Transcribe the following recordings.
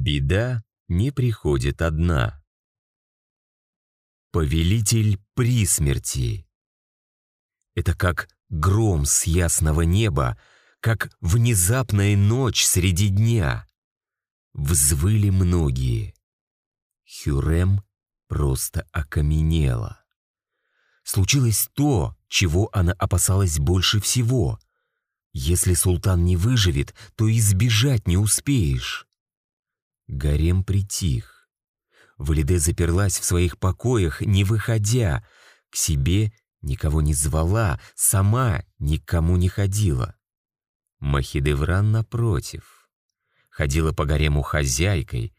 Беда не приходит одна. Повелитель при смерти. Это как гром с ясного неба, как внезапная ночь среди дня. Взвыли многие. Хюрем просто окаменела. Случилось то, чего она опасалась больше всего. Если султан не выживет, то избежать не успеешь. Гарем притих. Валиде заперлась в своих покоях, не выходя. К себе никого не звала, сама никому не ходила. Махидевран, напротив, ходила по гарему хозяйкой.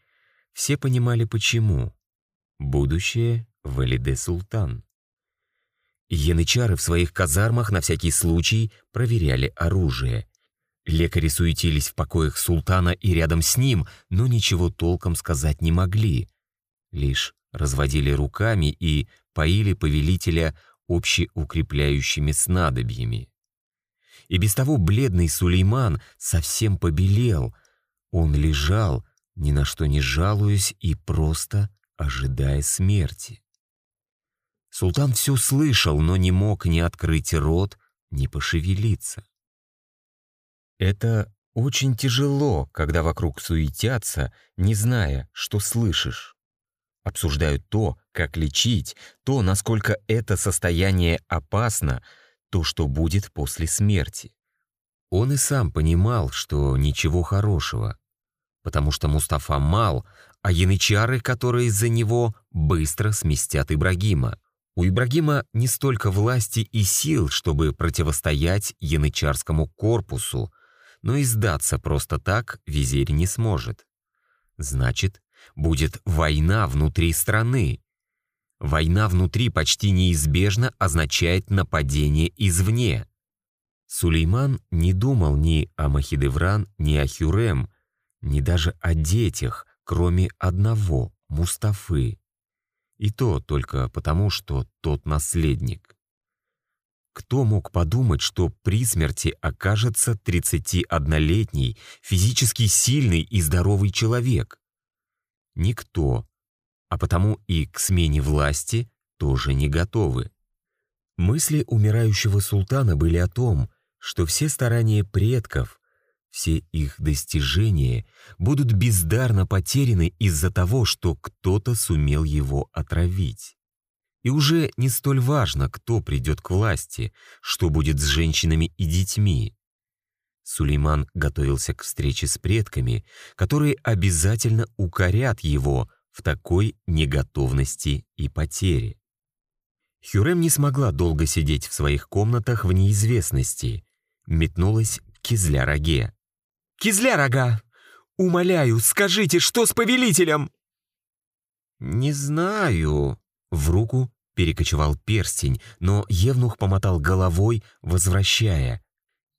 Все понимали, почему. Будущее Валиде Султан. Янычары в своих казармах на всякий случай проверяли оружие. Лекари суетились в покоях султана и рядом с ним, но ничего толком сказать не могли. Лишь разводили руками и поили повелителя общеукрепляющими снадобьями. И без того бледный Сулейман совсем побелел. Он лежал, ни на что не жалуясь и просто ожидая смерти. Султан все слышал, но не мог ни открыть рот, ни пошевелиться. Это очень тяжело, когда вокруг суетятся, не зная, что слышишь. Обсуждают то, как лечить, то, насколько это состояние опасно, то, что будет после смерти. Он и сам понимал, что ничего хорошего, потому что Мустафа мал, а янычары, которые из-за него, быстро сместят Ибрагима. У Ибрагима не столько власти и сил, чтобы противостоять янычарскому корпусу, но и сдаться просто так визирь не сможет. Значит, будет война внутри страны. Война внутри почти неизбежно означает нападение извне. Сулейман не думал ни о Махидевран, ни о Хюрем, ни даже о детях, кроме одного — Мустафы. И то только потому, что тот наследник. Кто мог подумать, что при смерти окажется 31-летний, физически сильный и здоровый человек? Никто. А потому и к смене власти тоже не готовы. Мысли умирающего султана были о том, что все старания предков, все их достижения будут бездарно потеряны из-за того, что кто-то сумел его отравить. И уже не столь важно, кто придет к власти, что будет с женщинами и детьми. Сулейман готовился к встрече с предками, которые обязательно укорят его в такой неготовности и потере. Хюрем не смогла долго сидеть в своих комнатах в неизвестности. Метнулась к Кизля-Роге. «Кизля-Рога! Умоляю, скажите, что с повелителем?» «Не знаю», в руку перекочевал перстень, но Евнух помотал головой, возвращая.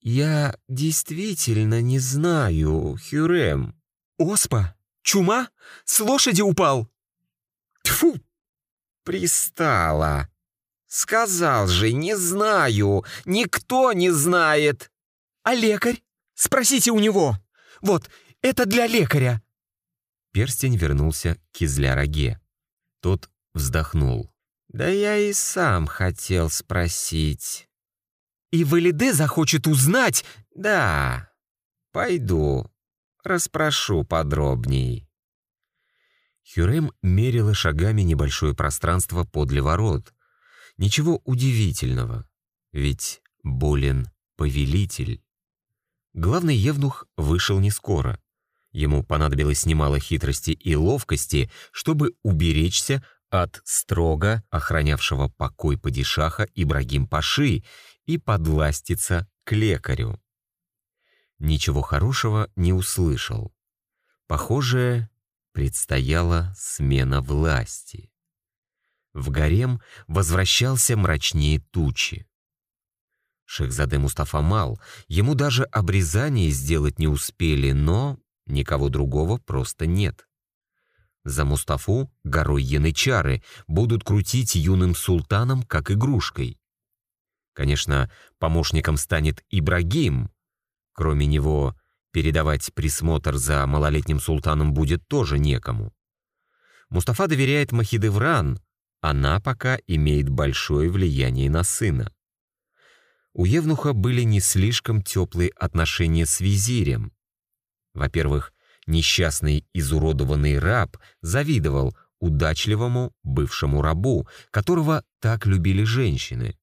«Я действительно не знаю, Хюрем». «Оспа? Чума? С лошади упал?» Тфу! Пристала. Сказал же, не знаю, никто не знает. А лекарь? Спросите у него. Вот, это для лекаря. Перстень вернулся к Кизляроге. Тот вздохнул. «Да я и сам хотел спросить». «И Валиде захочет узнать?» «Да, пойду, расспрошу подробней». Хюрем мерила шагами небольшое пространство подле ворот. Ничего удивительного, ведь болен повелитель. Главный евнух вышел не скоро. Ему понадобилось немало хитрости и ловкости, чтобы уберечься от строго охранявшего покой падишаха Ибрагим Паши и подластиться к лекарю. Ничего хорошего не услышал. Похоже, предстояла смена власти. В гарем возвращался мрачнее тучи. Шехзаде Мустафа мал, ему даже обрезание сделать не успели, но никого другого просто нет. За Мустафу горой янычары будут крутить юным султаном как игрушкой. Конечно, помощником станет Ибрагим. Кроме него, Передавать присмотр за малолетним султаном будет тоже некому. Мустафа доверяет Махидевран, она пока имеет большое влияние на сына. У Евнуха были не слишком теплые отношения с визирем. Во-первых, несчастный изуродованный раб завидовал удачливому бывшему рабу, которого так любили женщины.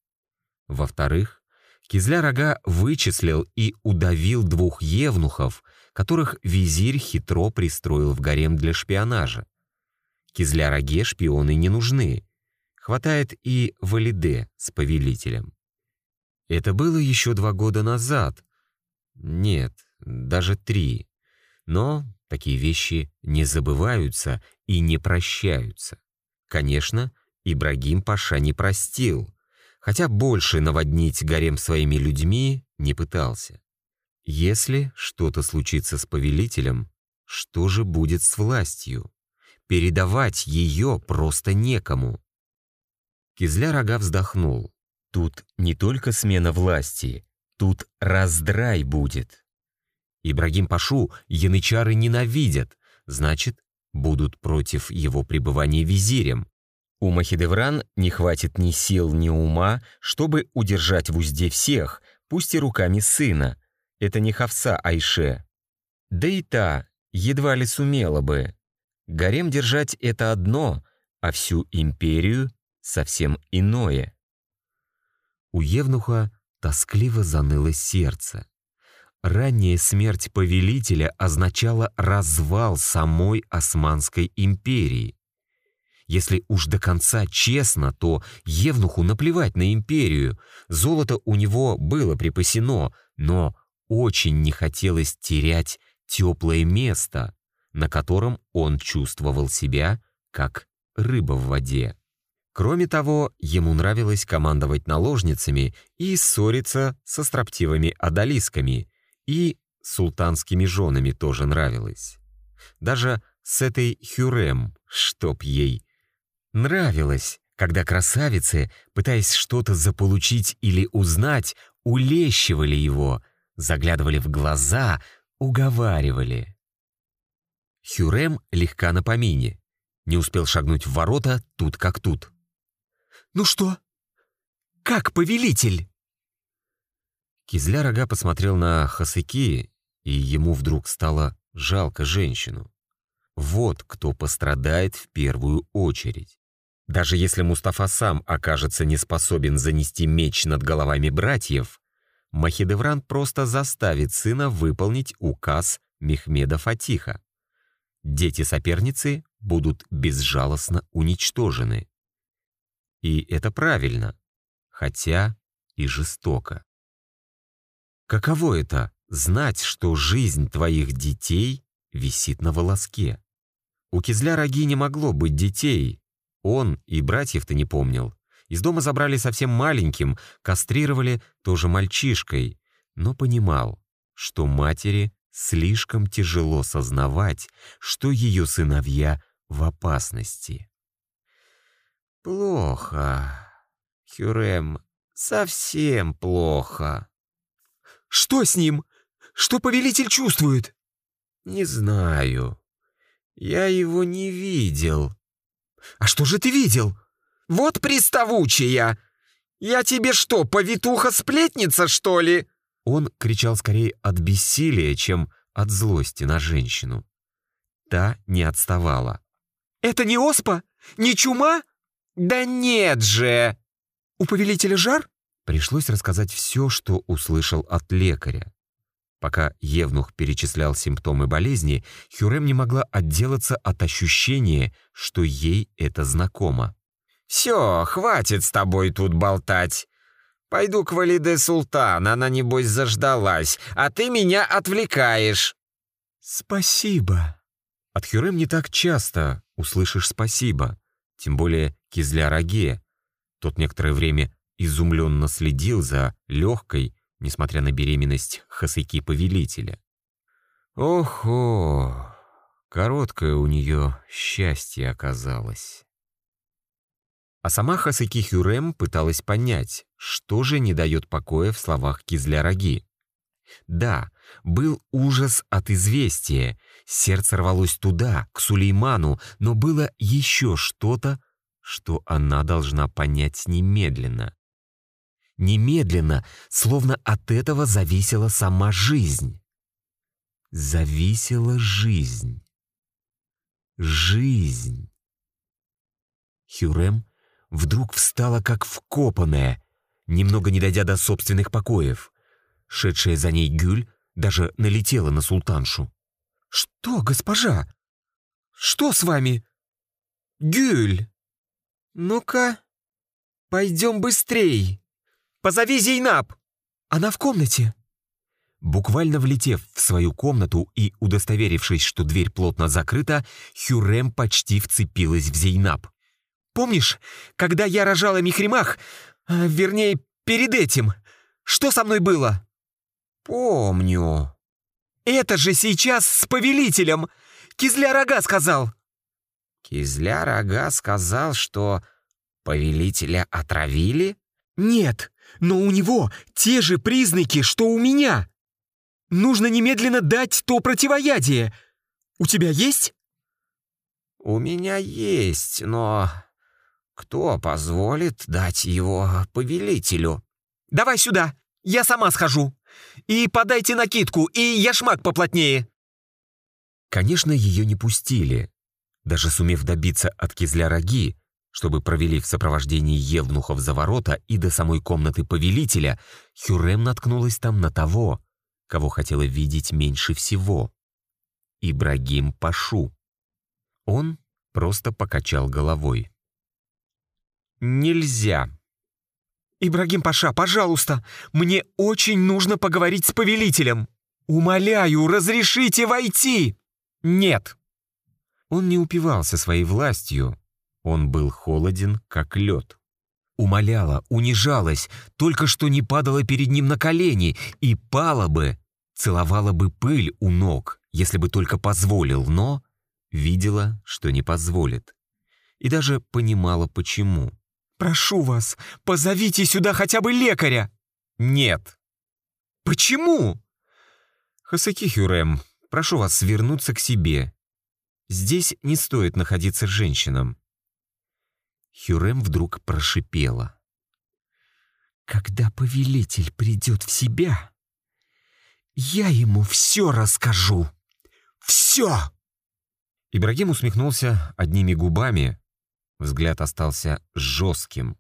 Во-вторых, Кизля-рога вычислил и удавил двух евнухов, которых визирь хитро пристроил в гарем для шпионажа. Кизля-роге шпионы не нужны. Хватает и Валиде с повелителем. Это было еще два года назад. Нет, даже три. Но такие вещи не забываются и не прощаются. Конечно, Ибрагим Паша не простил, хотя больше наводнить гарем своими людьми не пытался. Если что-то случится с повелителем, что же будет с властью? Передавать ее просто некому. Кизля рога вздохнул. Тут не только смена власти, тут раздрай будет. Ибрагим Пашу янычары ненавидят, значит, будут против его пребывания визирем. У Махидевран не хватит ни сил, ни ума, чтобы удержать в узде всех, пусть и руками сына. Это не Хавса Айше. Да и та едва ли сумела бы. Гарем держать — это одно, а всю империю — совсем иное. У Евнуха тоскливо заныло сердце. Ранняя смерть повелителя означала развал самой Османской империи. Если уж до конца честно, то Евнуху наплевать на империю. Золото у него было припасено, но очень не хотелось терять теплое место, на котором он чувствовал себя как рыба в воде. Кроме того, ему нравилось командовать наложницами и ссориться со строптивыми одолисками, и султанскими женами тоже нравилось. Даже с этой Хюрем, чтоб ей, нравилось, когда красавицы, пытаясь что-то заполучить или узнать, улещивали его, заглядывали в глаза, уговаривали. Хюрем легка на помине. Не успел шагнуть в ворота тут как тут. «Ну что? Как повелитель?» Кизля рога посмотрел на Хасыки, и ему вдруг стало жалко женщину. Вот кто пострадает в первую очередь. Даже если Мустафа сам окажется не способен занести меч над головами братьев, Махидевран просто заставит сына выполнить указ Мехмеда Фатиха. Дети соперницы будут безжалостно уничтожены. И это правильно, хотя и жестоко. Каково это — знать, что жизнь твоих детей висит на волоске? У Кизля Раги не могло быть детей. Он и братьев-то не помнил. Из дома забрали совсем маленьким, кастрировали тоже мальчишкой, но понимал, что матери слишком тяжело сознавать, что ее сыновья в опасности. «Плохо, Хюрем, совсем плохо». «Что с ним? Что повелитель чувствует?» «Не знаю. Я его не видел». «А что же ты видел? Вот приставучая! Я тебе что, повитуха-сплетница, что ли?» Он кричал скорее от бессилия, чем от злости на женщину. Та не отставала. «Это не оспа? Не чума?» «Да нет же!» «У повелителя жар?» Пришлось рассказать все, что услышал от лекаря. Пока Евнух перечислял симптомы болезни, Хюрем не могла отделаться от ощущения, что ей это знакомо. «Все, хватит с тобой тут болтать. Пойду к Валиде Султан, она, небось, заждалась, а ты меня отвлекаешь». «Спасибо». От Хюрем не так часто услышишь «спасибо», тем более Кизля-Раге. Тот некоторое время изумленно следил за легкой, несмотря на беременность Хасыки повелителя. Охо, короткое у нее счастье оказалось. А сама Хасыки Хюрем пыталась понять, что же не дает покоя в словах Кизля-Раги. Да, был ужас от известия. Сердце рвалось туда, к Сулейману, но было еще что-то, что она должна понять немедленно. Немедленно, словно от этого зависела сама жизнь. Зависела жизнь. Жизнь. Хюрем вдруг встала как вкопанная, немного не дойдя до собственных покоев. Шедшая за ней Гюль даже налетела на султаншу. «Что, госпожа? Что с вами? Гюль! Ну-ка, пойдем быстрей. Позови Зейнаб! Она в комнате!» Буквально влетев в свою комнату и удостоверившись, что дверь плотно закрыта, Хюрем почти вцепилась в Зейнаб. «Помнишь, когда я рожала Михримах, а, вернее, перед этим, что со мной было?» «Помню». «Это же сейчас с повелителем! Кизля-рога сказал!» «Кизля-рога сказал, что повелителя отравили?» «Нет, но у него те же признаки, что у меня!» Нужно немедленно дать то противоядие. У тебя есть?» «У меня есть, но кто позволит дать его повелителю?» «Давай сюда, я сама схожу. И подайте накидку, и яшмак поплотнее». Конечно, ее не пустили. Даже сумев добиться от кизля роги, чтобы провели в сопровождении евнухов за ворота и до самой комнаты повелителя, Хюрем наткнулась там на того, кого хотела видеть меньше всего. Ибрагим Пашу. Он просто покачал головой. «Нельзя». «Ибрагим Паша, пожалуйста, мне очень нужно поговорить с повелителем. Умоляю, разрешите войти!» «Нет». Он не упивался своей властью. Он был холоден, как лед умоляла, унижалась, только что не падала перед ним на колени и пала бы, целовала бы пыль у ног, если бы только позволил, но видела, что не позволит. И даже понимала, почему. «Прошу вас, позовите сюда хотя бы лекаря!» «Нет». «Почему?» «Хасаки Хюрем, прошу вас вернуться к себе. Здесь не стоит находиться женщинам. Хюрем вдруг прошипела. «Когда повелитель придет в себя, я ему все расскажу. Все!» Ибрагим усмехнулся одними губами. Взгляд остался жестким.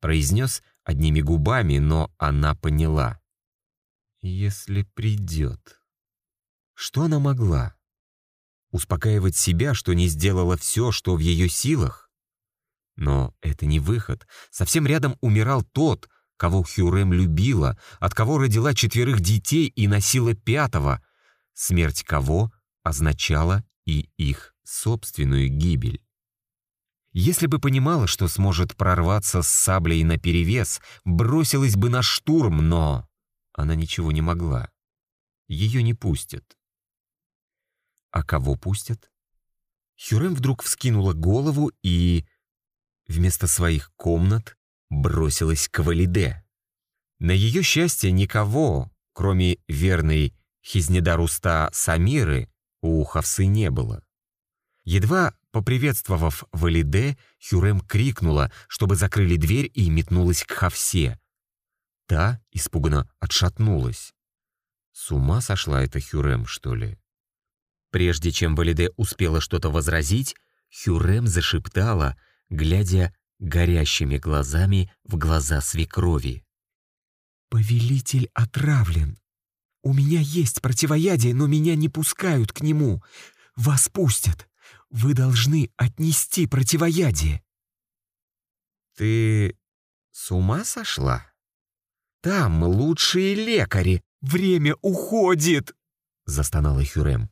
Произнес одними губами, но она поняла. «Если придет...» Что она могла? Успокаивать себя, что не сделала все, что в ее силах? Но это не выход. Совсем рядом умирал тот, кого Хюрем любила, от кого родила четверых детей и носила пятого, смерть кого означала и их собственную гибель. Если бы понимала, что сможет прорваться с саблей наперевес, бросилась бы на штурм, но она ничего не могла. Ее не пустят. А кого пустят? Хюрем вдруг вскинула голову и вместо своих комнат бросилась к Валиде. На ее счастье никого, кроме верной Хизнедаруста Самиры, у Хавсы не было. Едва поприветствовав Валиде, Хюрем крикнула, чтобы закрыли дверь и метнулась к Хавсе. Та испуганно отшатнулась. С ума сошла эта Хюрем, что ли? Прежде чем Валиде успела что-то возразить, Хюрем зашептала — глядя горящими глазами в глаза свекрови. «Повелитель отравлен. У меня есть противоядие, но меня не пускают к нему. Вас пустят. Вы должны отнести противоядие». «Ты с ума сошла? Там лучшие лекари. Время уходит!» — застонала Хюрем.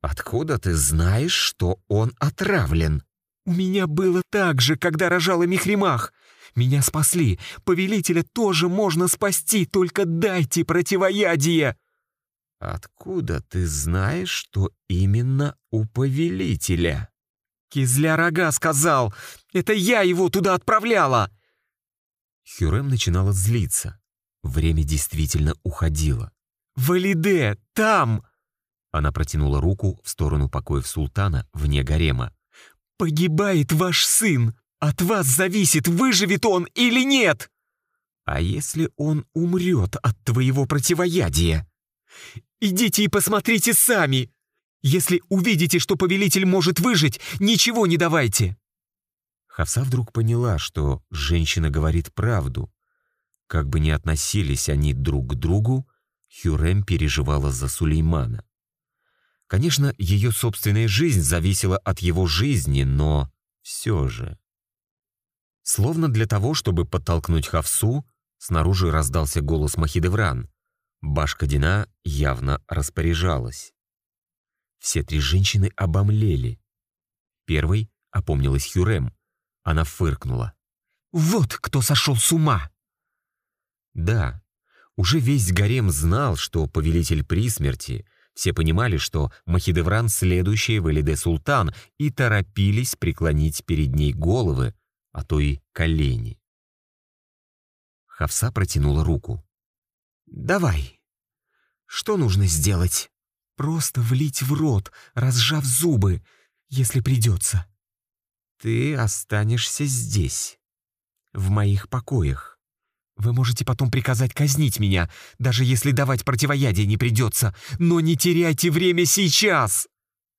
«Откуда ты знаешь, что он отравлен?» «У меня было так же, когда рожала Михримах. Меня спасли. Повелителя тоже можно спасти, только дайте противоядие!» «Откуда ты знаешь, что именно у повелителя?» «Кизля рога сказал! Это я его туда отправляла!» Хюрем начинала злиться. Время действительно уходило. «Валиде, там!» Она протянула руку в сторону покоев султана вне гарема. «Погибает ваш сын! От вас зависит, выживет он или нет!» «А если он умрет от твоего противоядия?» «Идите и посмотрите сами! Если увидите, что повелитель может выжить, ничего не давайте!» Хавса вдруг поняла, что женщина говорит правду. Как бы ни относились они друг к другу, Хюрем переживала за Сулеймана. Конечно, ее собственная жизнь зависела от его жизни, но все же. Словно для того, чтобы подтолкнуть Хавсу, снаружи раздался голос Махидевран. Башкадина явно распоряжалась. Все три женщины обомлели. Первой опомнилась Хюрем. Она фыркнула. «Вот кто сошел с ума!» Да, уже весь гарем знал, что повелитель при смерти все понимали, что Махидевран — следующая в Султан, и торопились преклонить перед ней головы, а то и колени. Хавса протянула руку. «Давай. Что нужно сделать? Просто влить в рот, разжав зубы, если придется. Ты останешься здесь, в моих покоях. Вы можете потом приказать казнить меня, даже если давать противоядие не придется, но не теряйте время сейчас!»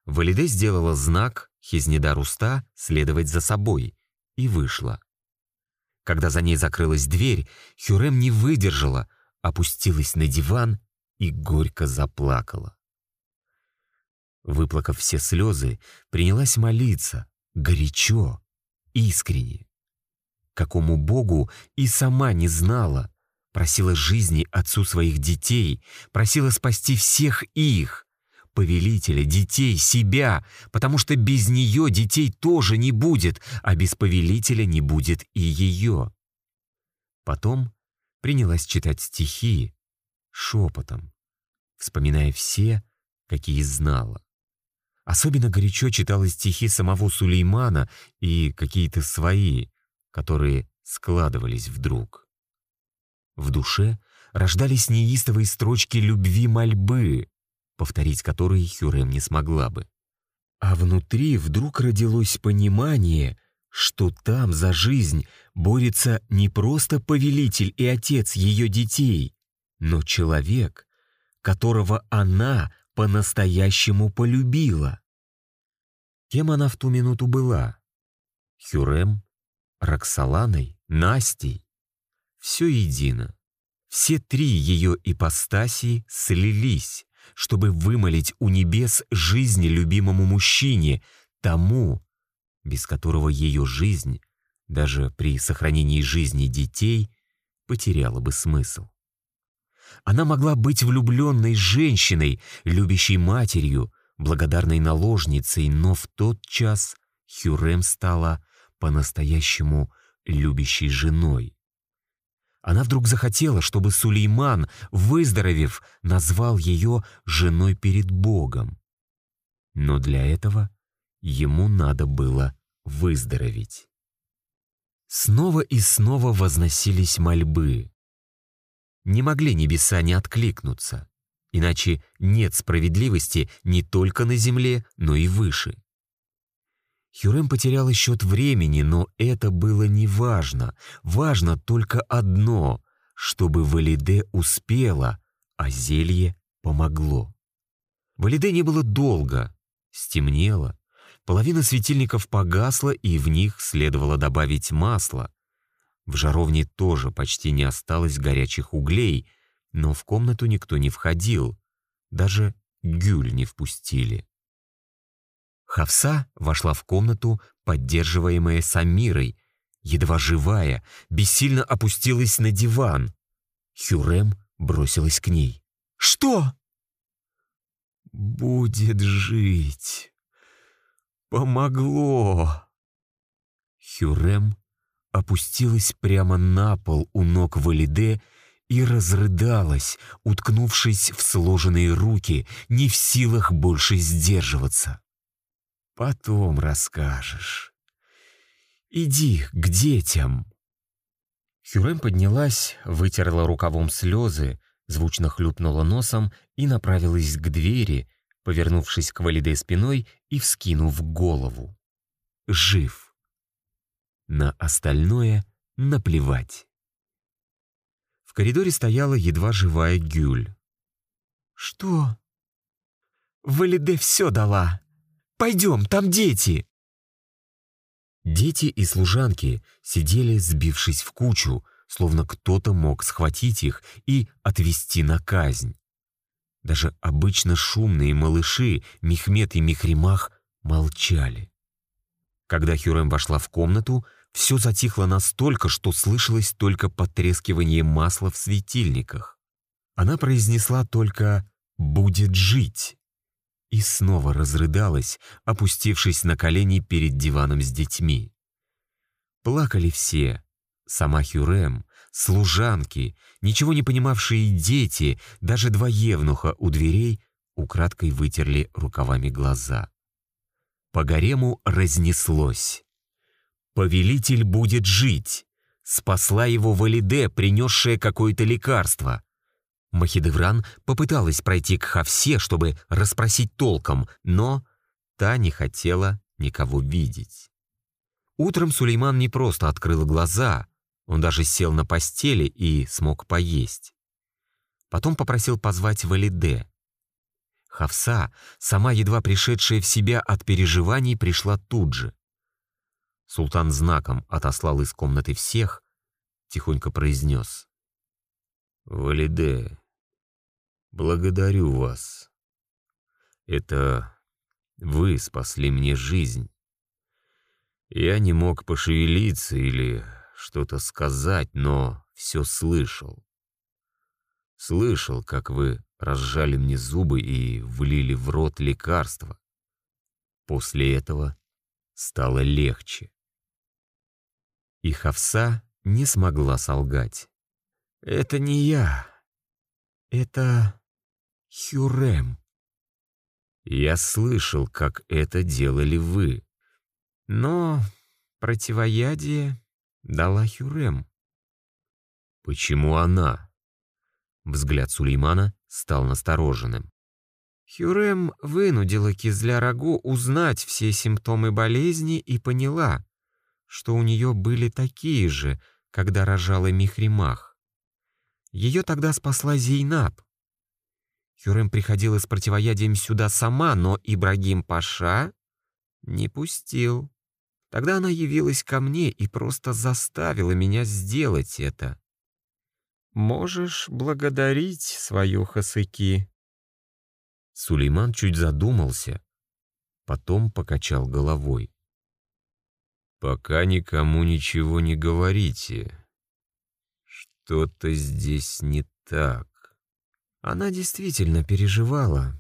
Валиде сделала знак Хизнеда Руста следовать за собой и вышла. Когда за ней закрылась дверь, Хюрем не выдержала, опустилась на диван и горько заплакала. Выплакав все слезы, принялась молиться, горячо, искренне какому богу и сама не знала. Просила жизни отцу своих детей, просила спасти всех их, повелителя, детей, себя, потому что без нее детей тоже не будет, а без повелителя не будет и ее. Потом принялась читать стихи шепотом, вспоминая все, какие знала. Особенно горячо читала стихи самого Сулеймана и какие-то свои, которые складывались вдруг. В душе рождались неистовые строчки любви мольбы, повторить которые Хюрем не смогла бы. А внутри вдруг родилось понимание, что там за жизнь борется не просто повелитель и отец ее детей, но человек, которого она по-настоящему полюбила. Кем она в ту минуту была? Хюрем Роксоланой, Настей. Все едино. Все три ее ипостаси слились, чтобы вымолить у небес жизни любимому мужчине, тому, без которого ее жизнь, даже при сохранении жизни детей, потеряла бы смысл. Она могла быть влюбленной женщиной, любящей матерью, благодарной наложницей, но в тот час Хюрем стала по-настоящему любящей женой. Она вдруг захотела, чтобы Сулейман, выздоровев, назвал ее женой перед Богом. Но для этого ему надо было выздороветь. Снова и снова возносились мольбы. Не могли небеса не откликнуться, иначе нет справедливости не только на земле, но и выше. Хюрем потеряла счет времени, но это было не важно. Важно только одно — чтобы Валиде успела, а зелье помогло. Валиде не было долго. Стемнело. Половина светильников погасла, и в них следовало добавить масло. В жаровне тоже почти не осталось горячих углей, но в комнату никто не входил. Даже гюль не впустили. Хавса вошла в комнату, поддерживаемая Самирой, едва живая, бессильно опустилась на диван. Хюрем бросилась к ней. «Что?» «Будет жить. Помогло». Хюрем опустилась прямо на пол у ног Валиде и разрыдалась, уткнувшись в сложенные руки, не в силах больше сдерживаться. Потом расскажешь. Иди к детям. Хюрем поднялась, вытерла рукавом слезы, звучно хлюпнула носом и направилась к двери, повернувшись к Валиде спиной и вскинув голову. Жив. На остальное наплевать. В коридоре стояла едва живая Гюль. «Что?» «Валиде все дала. Пойдем, там дети!» Дети и служанки сидели, сбившись в кучу, словно кто-то мог схватить их и отвести на казнь. Даже обычно шумные малыши Мехмед и Мехримах молчали. Когда Хюрем вошла в комнату, все затихло настолько, что слышалось только потрескивание масла в светильниках. Она произнесла только «будет жить» и снова разрыдалась, опустившись на колени перед диваном с детьми. Плакали все. Сама Хюрем, служанки, ничего не понимавшие дети, даже два евнуха у дверей украдкой вытерли рукавами глаза. По гарему разнеслось. «Повелитель будет жить!» Спасла его Валиде, принесшая какое-то лекарство. Махидевран попыталась пройти к Хавсе, чтобы расспросить толком, но та не хотела никого видеть. Утром Сулейман не просто открыл глаза, он даже сел на постели и смог поесть. Потом попросил позвать Валиде. Хавса, сама едва пришедшая в себя от переживаний, пришла тут же. Султан знаком отослал из комнаты всех, тихонько произнес. «Валиде, благодарю вас. Это вы спасли мне жизнь. Я не мог пошевелиться или что-то сказать, но все слышал. Слышал, как вы разжали мне зубы и влили в рот лекарство. После этого стало легче. И Хавса не смогла солгать. «Это не я. Это Хюрем. Я слышал, как это делали вы. Но противоядие дала Хюрем. Почему она? Взгляд Сулеймана стал настороженным. Хюрем вынудила Кизля Рагу узнать все симптомы болезни и поняла, что у нее были такие же, когда рожала Михримах. Ее тогда спасла Зейнаб. Хюрем приходила с противоядием сюда сама, но Ибрагим Паша не пустил. Тогда она явилась ко мне и просто заставила меня сделать это. Можешь благодарить свою Хасыки. Сулейман чуть задумался, потом покачал головой. «Пока никому ничего не говорите. Что-то здесь не так». Она действительно переживала.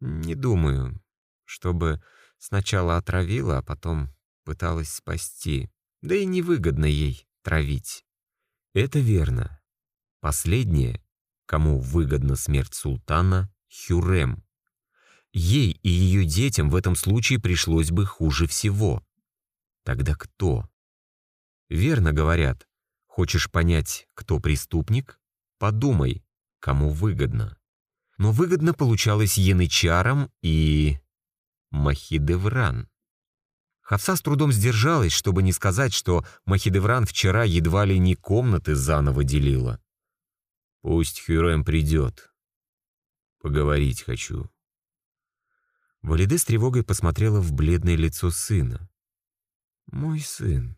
Не думаю, чтобы сначала отравила, а потом пыталась спасти. Да и невыгодно ей травить. Это верно. Последнее, кому выгодна смерть султана, Хюрем. Ей и ее детям в этом случае пришлось бы хуже всего. Тогда кто? Верно говорят, хочешь понять, кто преступник? Подумай, кому выгодно. Но выгодно получалось янычарам и... Махидевран. Хавса с трудом сдержалась, чтобы не сказать, что Махидевран вчера едва ли не комнаты заново делила. «Пусть Хюрем придет. Поговорить хочу». Валиде с тревогой посмотрела в бледное лицо сына. «Мой сын,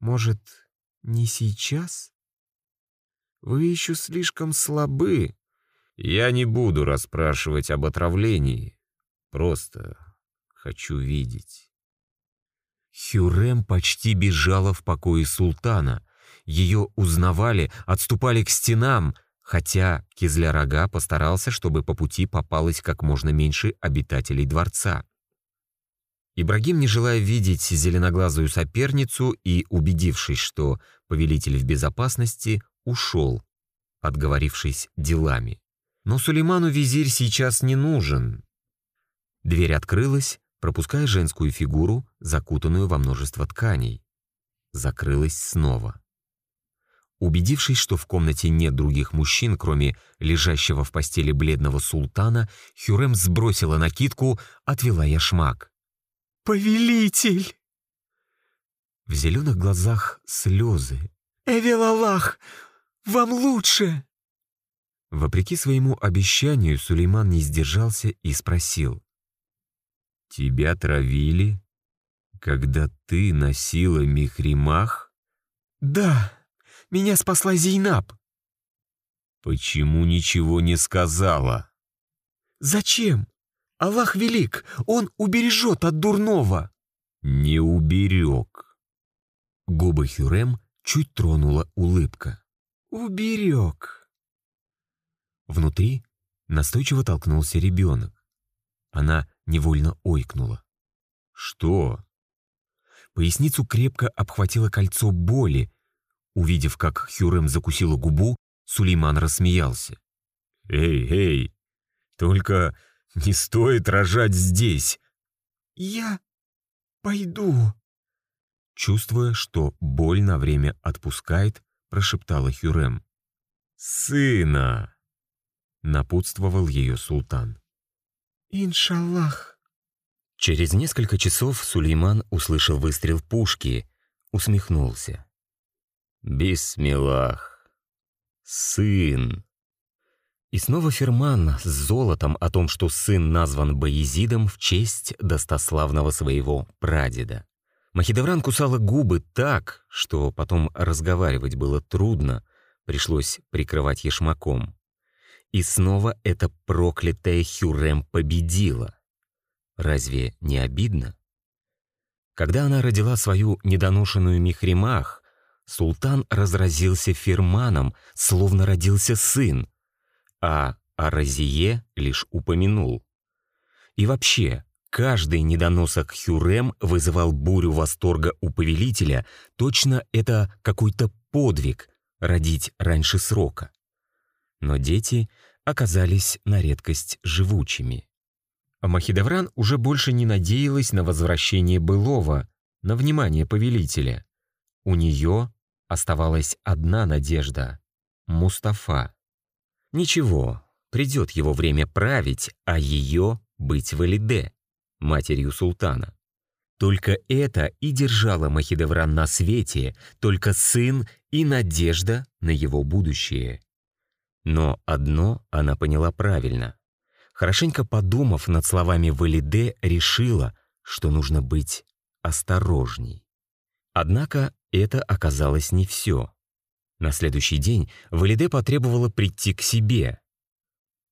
может, не сейчас?» Вы еще слишком слабы. Я не буду расспрашивать об отравлении. Просто хочу видеть. Хюрем почти бежала в покое султана. Ее узнавали, отступали к стенам, хотя Кизля-Рога постарался, чтобы по пути попалось как можно меньше обитателей дворца. Ибрагим, не желая видеть зеленоглазую соперницу и убедившись, что повелитель в безопасности, ушел, отговорившись делами. Но Сулейману визирь сейчас не нужен. Дверь открылась, пропуская женскую фигуру, закутанную во множество тканей. Закрылась снова. Убедившись, что в комнате нет других мужчин, кроме лежащего в постели бледного султана, Хюрем сбросила накидку, отвела яшмак. «Повелитель!» В зеленых глазах слезы. «Эвелалах, вам лучше!» Вопреки своему обещанию, Сулейман не сдержался и спросил. «Тебя травили, когда ты носила михримах?» «Да, меня спасла Зейнаб». «Почему ничего не сказала?» «Зачем? Аллах велик, Он убережет от дурного». «Не уберег». Губы Хюрем чуть тронула улыбка. «Уберег». Внутри настойчиво толкнулся ребенок. Она невольно ойкнула. «Что?» Поясницу крепко обхватило кольцо боли. Увидев, как Хюрем закусила губу, Сулейман рассмеялся. «Эй, эй, только не стоит рожать здесь!» «Я пойду!» Чувствуя, что боль на время отпускает, прошептала Хюрем. «Сына!» — напутствовал ее султан. «Иншаллах!» Через несколько часов Сулейман услышал выстрел пушки, усмехнулся. «Бисмиллах! Сын!» И снова Ферман с золотом о том, что сын назван Баезидом в честь достославного своего прадеда. Махидевран кусала губы так, что потом разговаривать было трудно, пришлось прикрывать ешмаком. И снова эта проклятая Хюрем победила. Разве не обидно? Когда она родила свою недоношенную Михримах, султан разразился фирманом, словно родился сын, а о лишь упомянул. И вообще, каждый недоносок Хюрем вызывал бурю восторга у повелителя, точно это какой-то подвиг — родить раньше срока. Но дети оказались на редкость живучими. А уже больше не надеялась на возвращение былого, на внимание повелителя. У нее оставалась одна надежда — Мустафа. Ничего, придет его время править, а ее быть Валиде, матерью султана. Только это и держало Махидевран на свете, только сын и надежда на его будущее. Но одно она поняла правильно. Хорошенько подумав над словами Валиде, решила, что нужно быть осторожней. Однако это оказалось не все. На следующий день Валиде потребовала прийти к себе.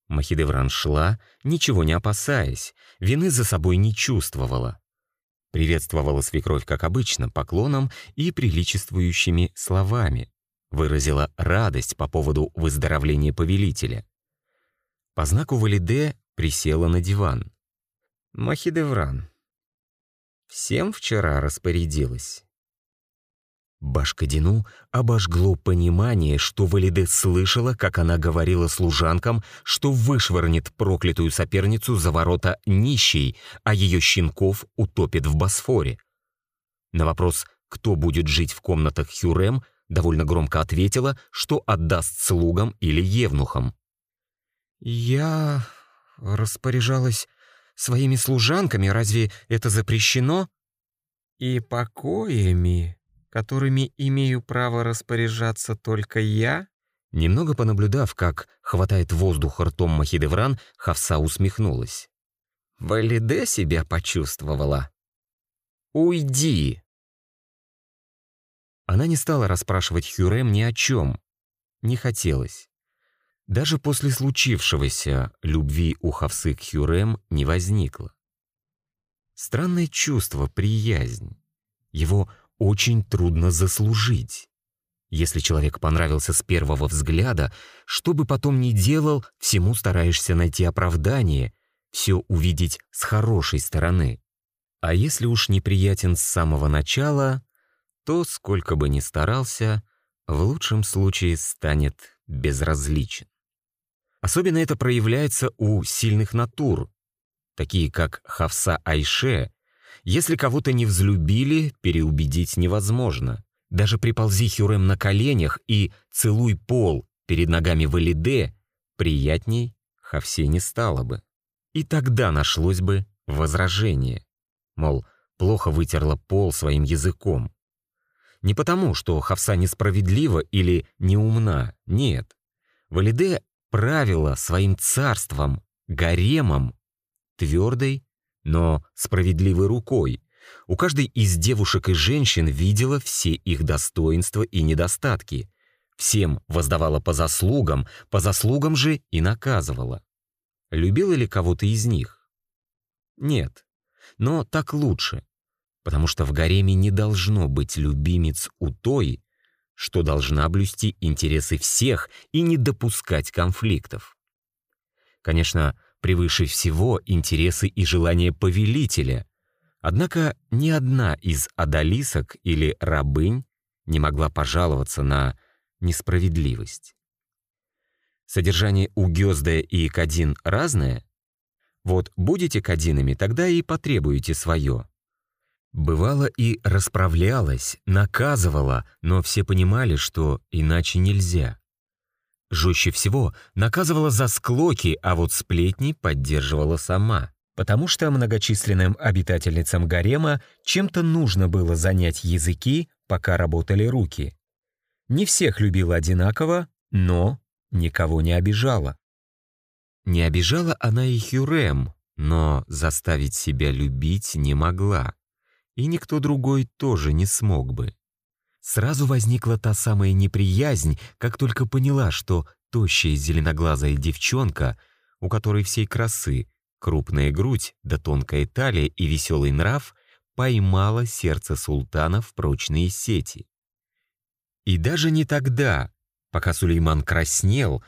Махидевран шла, ничего не опасаясь, вины за собой не чувствовала. Приветствовала свекровь, как обычно, поклоном и приличествующими словами. Выразила радость по поводу выздоровления повелителя. По знаку Валиде присела на диван. Махидевран. Всем вчера распорядилась. Башкадину обожгло понимание, что Валиде слышала, как она говорила служанкам, что вышвырнет проклятую соперницу за ворота нищей, а ее щенков утопит в Босфоре. На вопрос, кто будет жить в комнатах Хюрем, довольно громко ответила, что отдаст слугам или евнухам. «Я распоряжалась своими служанками, разве это запрещено?» «И покоями, которыми имею право распоряжаться только я?» Немного понаблюдав, как хватает воздух ртом Махидевран, Хавса усмехнулась. «Валиде себя почувствовала?» «Уйди!» Она не стала расспрашивать Хюрем ни о чем. Не хотелось. Даже после случившегося любви у Хавсы к Хюрем не возникло. Странное чувство, приязнь. Его очень трудно заслужить. Если человек понравился с первого взгляда, что бы потом ни делал, всему стараешься найти оправдание, все увидеть с хорошей стороны. А если уж неприятен с самого начала, то, сколько бы ни старался, в лучшем случае станет безразличен. Особенно это проявляется у сильных натур, такие как Хавса Айше. Если кого-то не взлюбили, переубедить невозможно. Даже приползи Хюрем на коленях и целуй пол перед ногами Валиде, приятней Хавсе не стало бы. И тогда нашлось бы возражение. Мол, плохо вытерла пол своим языком. Не потому, что Хавса несправедлива или неумна, нет. Валиде правила своим царством, гаремом, твердой, но справедливой рукой. У каждой из девушек и женщин видела все их достоинства и недостатки. Всем воздавала по заслугам, по заслугам же и наказывала. Любила ли кого-то из них? Нет. Но так лучше, потому что в гареме не должно быть любимец у той, что должна блюсти интересы всех и не допускать конфликтов. Конечно, превыше всего интересы и желания повелителя, однако ни одна из адалисок или рабынь не могла пожаловаться на несправедливость. Содержание у Гёзда и Кадин разное? Вот будете Кадинами, тогда и потребуете свое. Бывало и расправлялась, наказывала, но все понимали, что иначе нельзя. Жестче всего наказывала за склоки, а вот сплетни поддерживала сама. Потому что многочисленным обитательницам гарема чем-то нужно было занять языки, пока работали руки. Не всех любила одинаково, но никого не обижала. Не обижала она и Хюрем, но заставить себя любить не могла. И никто другой тоже не смог бы. Сразу возникла та самая неприязнь, как только поняла, что тощая зеленоглазая девчонка, у которой всей красы, крупная грудь да тонкая талия и веселый нрав, поймала сердце султана в прочные сети. И даже не тогда, пока Сулейман краснел,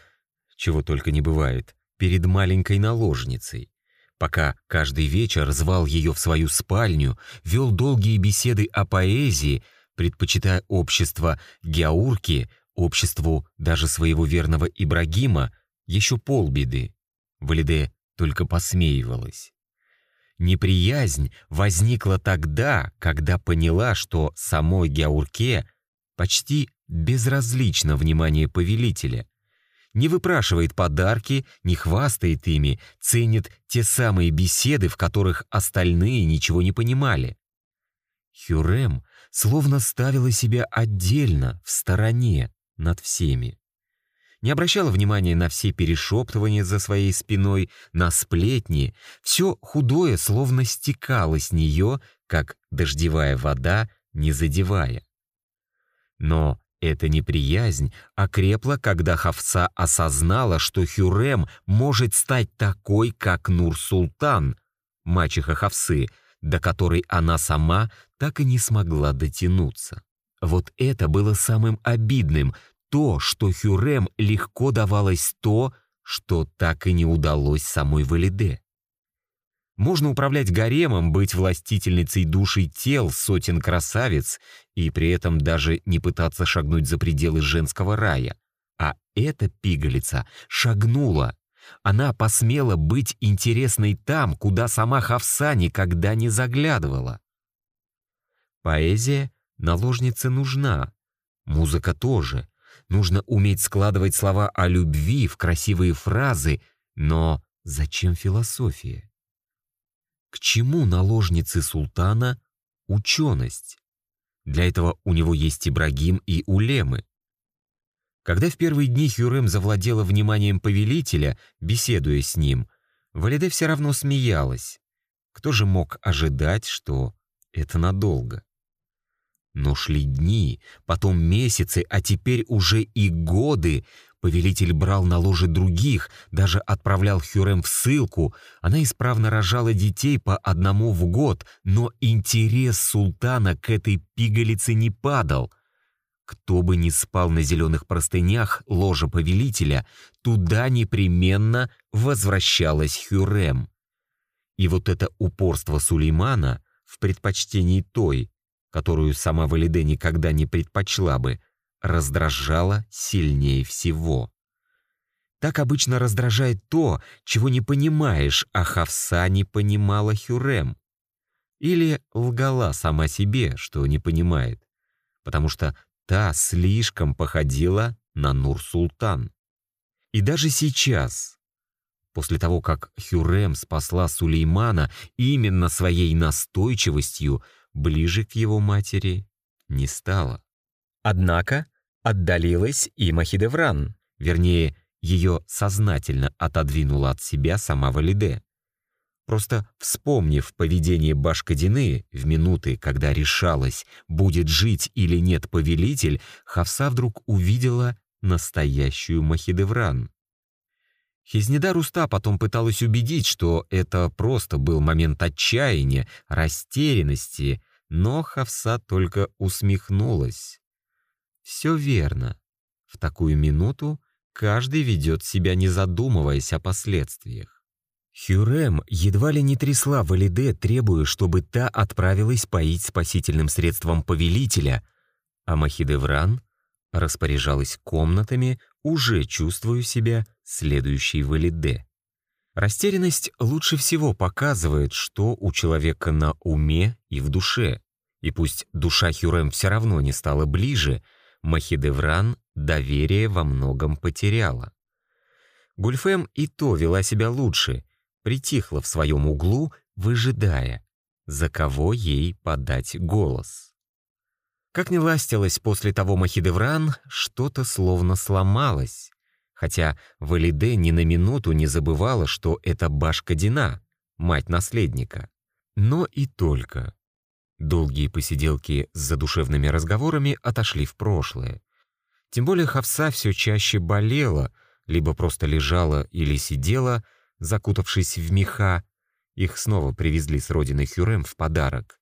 чего только не бывает, перед маленькой наложницей, пока каждый вечер звал ее в свою спальню, вел долгие беседы о поэзии, предпочитая общество Геаурки, обществу даже своего верного Ибрагима, еще полбеды. Валиде только посмеивалась. Неприязнь возникла тогда, когда поняла, что самой Геаурке почти безразлично внимание повелителя. Не выпрашивает подарки, не хвастает ими, ценит те самые беседы, в которых остальные ничего не понимали. Хюрем словно ставила себя отдельно, в стороне, над всеми. Не обращала внимания на все перешептывания за своей спиной, на сплетни, все худое словно стекало с нее, как дождевая вода, не задевая. Но эта неприязнь окрепла, когда Хавса осознала, что Хюрем может стать такой, как Нур-Султан, мачеха Хавсы, до которой она сама так и не смогла дотянуться. Вот это было самым обидным, то, что Хюрем легко давалось то, что так и не удалось самой Валиде. Можно управлять гаремом, быть властительницей души тел сотен красавиц и при этом даже не пытаться шагнуть за пределы женского рая. А эта пигалица шагнула. Она посмела быть интересной там, куда сама Хавса никогда не заглядывала. Поэзия наложнице нужна, музыка тоже. Нужно уметь складывать слова о любви в красивые фразы, но зачем философия? К чему наложнице султана ученость? Для этого у него есть Ибрагим и Улемы. Когда в первые дни Хюрем завладела вниманием повелителя, беседуя с ним, Валиде все равно смеялась. Кто же мог ожидать, что это надолго? Но шли дни, потом месяцы, а теперь уже и годы, Повелитель брал на ложе других, даже отправлял Хюрем в ссылку. Она исправно рожала детей по одному в год, но интерес султана к этой пигалице не падал. Кто бы ни спал на зеленых простынях ложа повелителя, туда непременно возвращалась Хюрем. И вот это упорство Сулеймана в предпочтении той, которую сама Валиде никогда не предпочла бы, раздражало сильнее всего. Так обычно раздражает то, чего не понимаешь, а Хавса не понимала Хюрем. Или лгала сама себе, что не понимает. потому что та слишком походила на Нур-Султан. И даже сейчас, после того, как Хюрем спасла Сулеймана именно своей настойчивостью, ближе к его матери не стало. Однако отдалилась и Махидевран, вернее, ее сознательно отодвинула от себя сама Валиде. Просто вспомнив поведение Башкадины в минуты, когда решалась, будет жить или нет повелитель, Хавса вдруг увидела настоящую Махидевран. Хизнеда Руста потом пыталась убедить, что это просто был момент отчаяния, растерянности, но Хавса только усмехнулась. Все верно. В такую минуту каждый ведет себя, не задумываясь о последствиях. Хюрем едва ли не трясла Валиде, требуя, чтобы та отправилась поить спасительным средством повелителя, а Махидевран распоряжалась комнатами, уже чувствуя себя следующей Валиде. Растерянность лучше всего показывает, что у человека на уме и в душе. И пусть душа Хюрем все равно не стала ближе, Махидевран доверие во многом потеряла. Гульфем и то вела себя лучше, притихла в своем углу, выжидая, за кого ей подать голос. Как не ластилась после того Махидевран, что-то словно сломалось, хотя Валиде ни на минуту не забывала, что это Башкадина, мать наследника. Но и только. Долгие посиделки с задушевными разговорами отошли в прошлое. Тем более Хавса все чаще болела, либо просто лежала или сидела, закутавшись в меха, их снова привезли с родины Хюрем в подарок,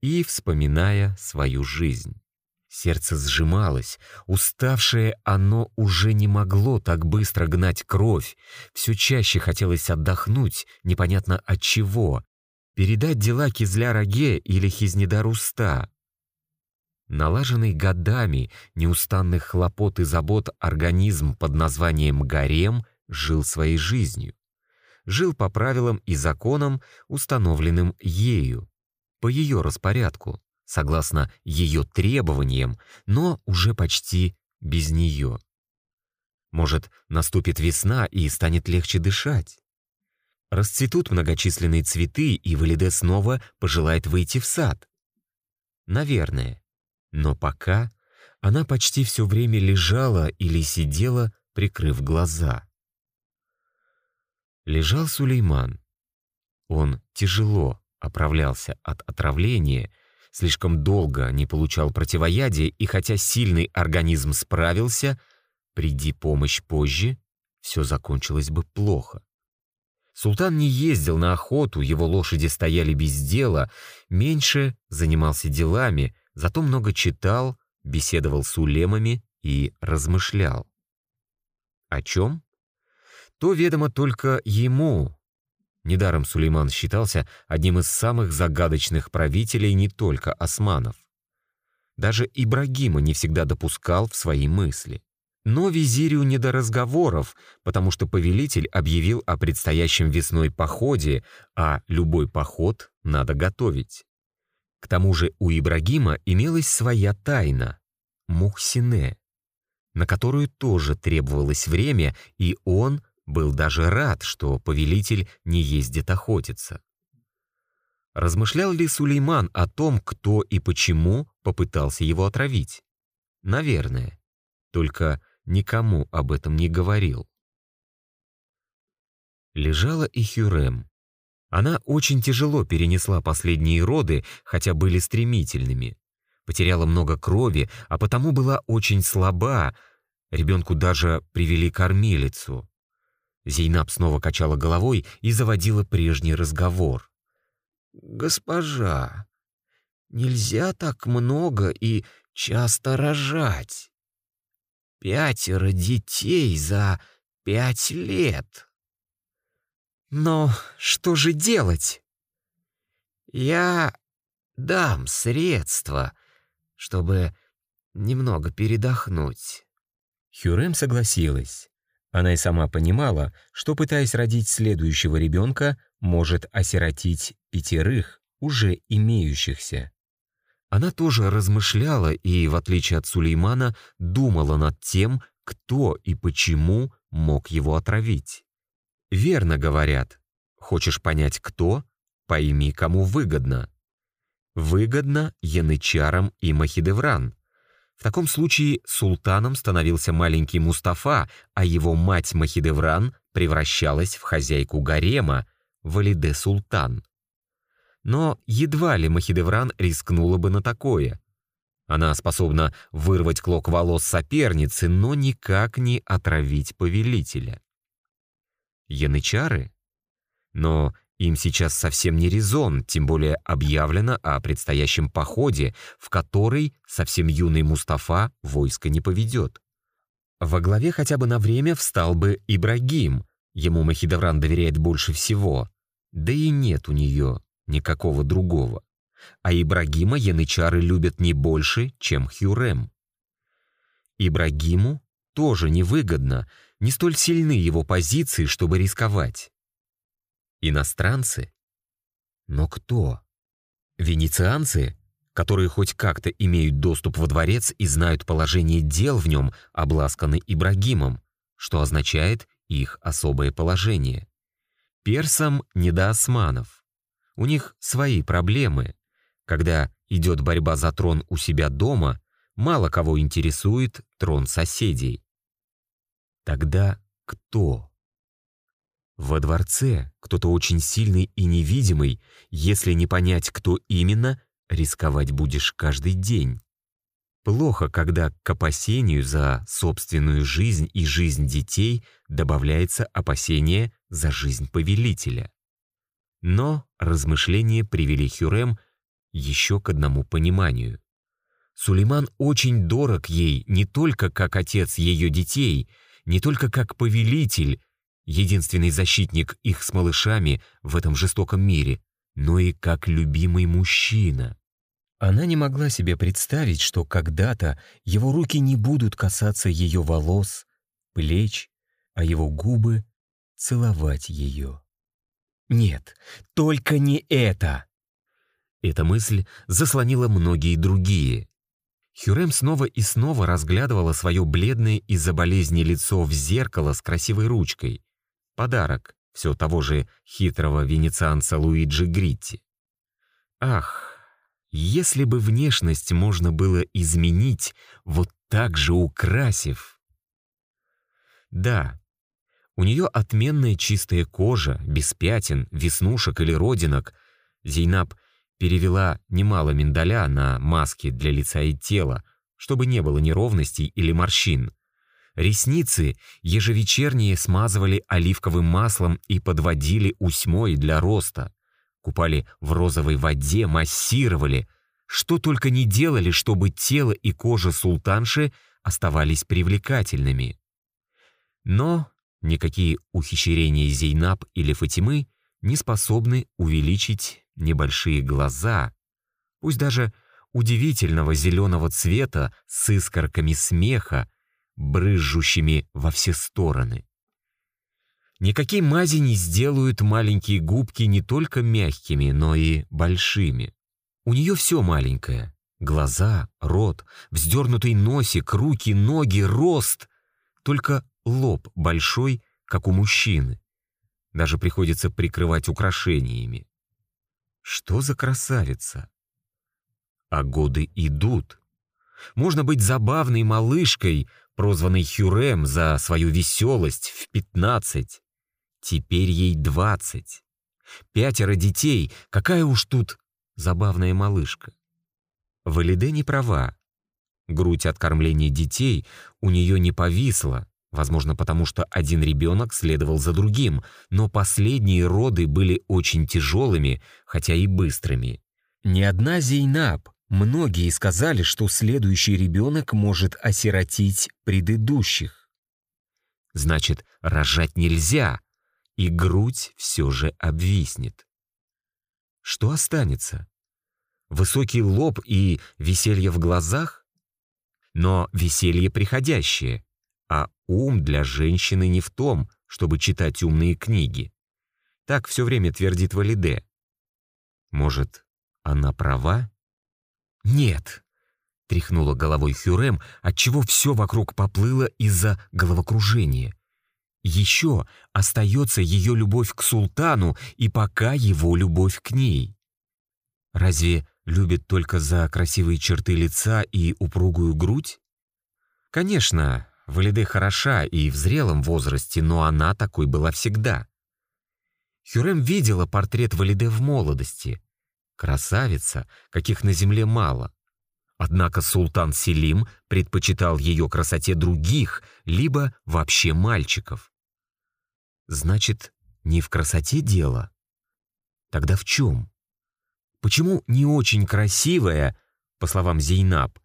и вспоминая свою жизнь. Сердце сжималось, уставшее оно уже не могло так быстро гнать кровь, все чаще хотелось отдохнуть, непонятно от чего, передать дела Кизля-Раге или Хизнедаруста. Налаженный годами неустанных хлопот и забот организм под названием «гарем» жил своей жизнью жил по правилам и законам, установленным ею, по ее распорядку, согласно ее требованиям, но уже почти без нее. Может, наступит весна и станет легче дышать? Расцветут многочисленные цветы, и Валиде снова пожелает выйти в сад? Наверное. Но пока она почти все время лежала или сидела, прикрыв глаза лежал Сулейман. Он тяжело оправлялся от отравления, слишком долго не получал противоядия, и хотя сильный организм справился, приди помощь позже, все закончилось бы плохо. Султан не ездил на охоту, его лошади стояли без дела, меньше занимался делами, зато много читал, беседовал с улемами и размышлял. О чем? То ведомо только ему. Недаром Сулейман считался одним из самых загадочных правителей не только османов. Даже Ибрагима не всегда допускал в свои мысли. Но визирю не до разговоров, потому что повелитель объявил о предстоящем весной походе, а любой поход надо готовить. К тому же у Ибрагима имелась своя тайна — Мухсине, на которую тоже требовалось время, и он был даже рад, что повелитель не ездит охотиться. Размышлял ли Сулейман о том, кто и почему попытался его отравить? Наверное. Только никому об этом не говорил. Лежала и Хюрем. Она очень тяжело перенесла последние роды, хотя были стремительными. Потеряла много крови, а потому была очень слаба. Ребенку даже привели кормилицу. Зейнаб снова качала головой и заводила прежний разговор. «Госпожа, нельзя так много и часто рожать. Пятеро детей за пять лет. Но что же делать? Я дам средства, чтобы немного передохнуть». Хюрем согласилась. Она и сама понимала, что, пытаясь родить следующего ребенка, может осиротить пятерых, уже имеющихся. Она тоже размышляла и, в отличие от Сулеймана, думала над тем, кто и почему мог его отравить. Верно говорят, хочешь понять кто, пойми, кому выгодно. Выгодно янычарам и Махидевран. В таком случае султаном становился маленький Мустафа, а его мать Махидевран превращалась в хозяйку гарема, Валиде Султан. Но едва ли Махидевран рискнула бы на такое. Она способна вырвать клок волос соперницы, но никак не отравить повелителя. Янычары? Но им сейчас совсем не резон, тем более объявлено о предстоящем походе, в который совсем юный Мустафа войско не поведет. Во главе хотя бы на время встал бы Ибрагим, ему Махидавран доверяет больше всего, да и нет у нее никакого другого. А Ибрагима янычары любят не больше, чем Хюрем. Ибрагиму тоже невыгодно, не столь сильны его позиции, чтобы рисковать. Иностранцы? Но кто? Венецианцы, которые хоть как-то имеют доступ во дворец и знают положение дел в нем, обласканы Ибрагимом, что означает их особое положение. Персам не до османов. У них свои проблемы. Когда идет борьба за трон у себя дома, мало кого интересует трон соседей. Тогда кто? Во дворце кто-то очень сильный и невидимый, если не понять, кто именно, рисковать будешь каждый день. Плохо, когда к опасению за собственную жизнь и жизнь детей добавляется опасение за жизнь повелителя. Но размышления привели Хюрем еще к одному пониманию. Сулейман очень дорог ей не только как отец ее детей, не только как повелитель, единственный защитник их с малышами в этом жестоком мире, но и как любимый мужчина. Она не могла себе представить, что когда-то его руки не будут касаться ее волос, плеч, а его губы целовать ее. Нет, только не это! Эта мысль заслонила многие другие. Хюрем снова и снова разглядывала свое бледное из-за болезни лицо в зеркало с красивой ручкой. Подарок все того же хитрого венецианца Луиджи Гритти. Ах, если бы внешность можно было изменить, вот так же украсив. Да, у нее отменная чистая кожа, без пятен, веснушек или родинок. Зейнаб перевела немало миндаля на маски для лица и тела, чтобы не было неровностей или морщин. Ресницы ежевечерние смазывали оливковым маслом и подводили усьмой для роста. Купали в розовой воде, массировали. Что только не делали, чтобы тело и кожа султанши оставались привлекательными. Но никакие ухищрения Зейнаб или Фатимы не способны увеличить небольшие глаза, пусть даже удивительного зеленого цвета с искорками смеха, брызжущими во все стороны. Никакие мази не сделают маленькие губки не только мягкими, но и большими. У нее все маленькое. Глаза, рот, вздернутый носик, руки, ноги, рост. Только лоб большой, как у мужчины. Даже приходится прикрывать украшениями. Что за красавица? А годы идут. Можно быть забавной малышкой, прозванный Хюрем за свою веселость в пятнадцать. Теперь ей двадцать. Пятеро детей, какая уж тут забавная малышка. Валиде не права. Грудь от кормления детей у нее не повисла, возможно, потому что один ребенок следовал за другим, но последние роды были очень тяжелыми, хотя и быстрыми. Ни одна Зейнаб Многие сказали, что следующий ребенок может осиротить предыдущих. Значит, рожать нельзя, и грудь все же обвиснет. Что останется? Высокий лоб и веселье в глазах? Но веселье приходящее, а ум для женщины не в том, чтобы читать умные книги. Так все время твердит Валиде. Может, она права? «Нет!» — тряхнула головой Хюрем, отчего все вокруг поплыло из-за головокружения. Еще остается ее любовь к султану и пока его любовь к ней. Разве любит только за красивые черты лица и упругую грудь? Конечно, Валиде хороша и в зрелом возрасте, но она такой была всегда. Хюрем видела портрет Валиде в молодости. Красавица, каких на земле мало. Однако султан Селим предпочитал ее красоте других, либо вообще мальчиков. Значит, не в красоте дело? Тогда в чем? Почему не очень красивая, по словам Зейнаб,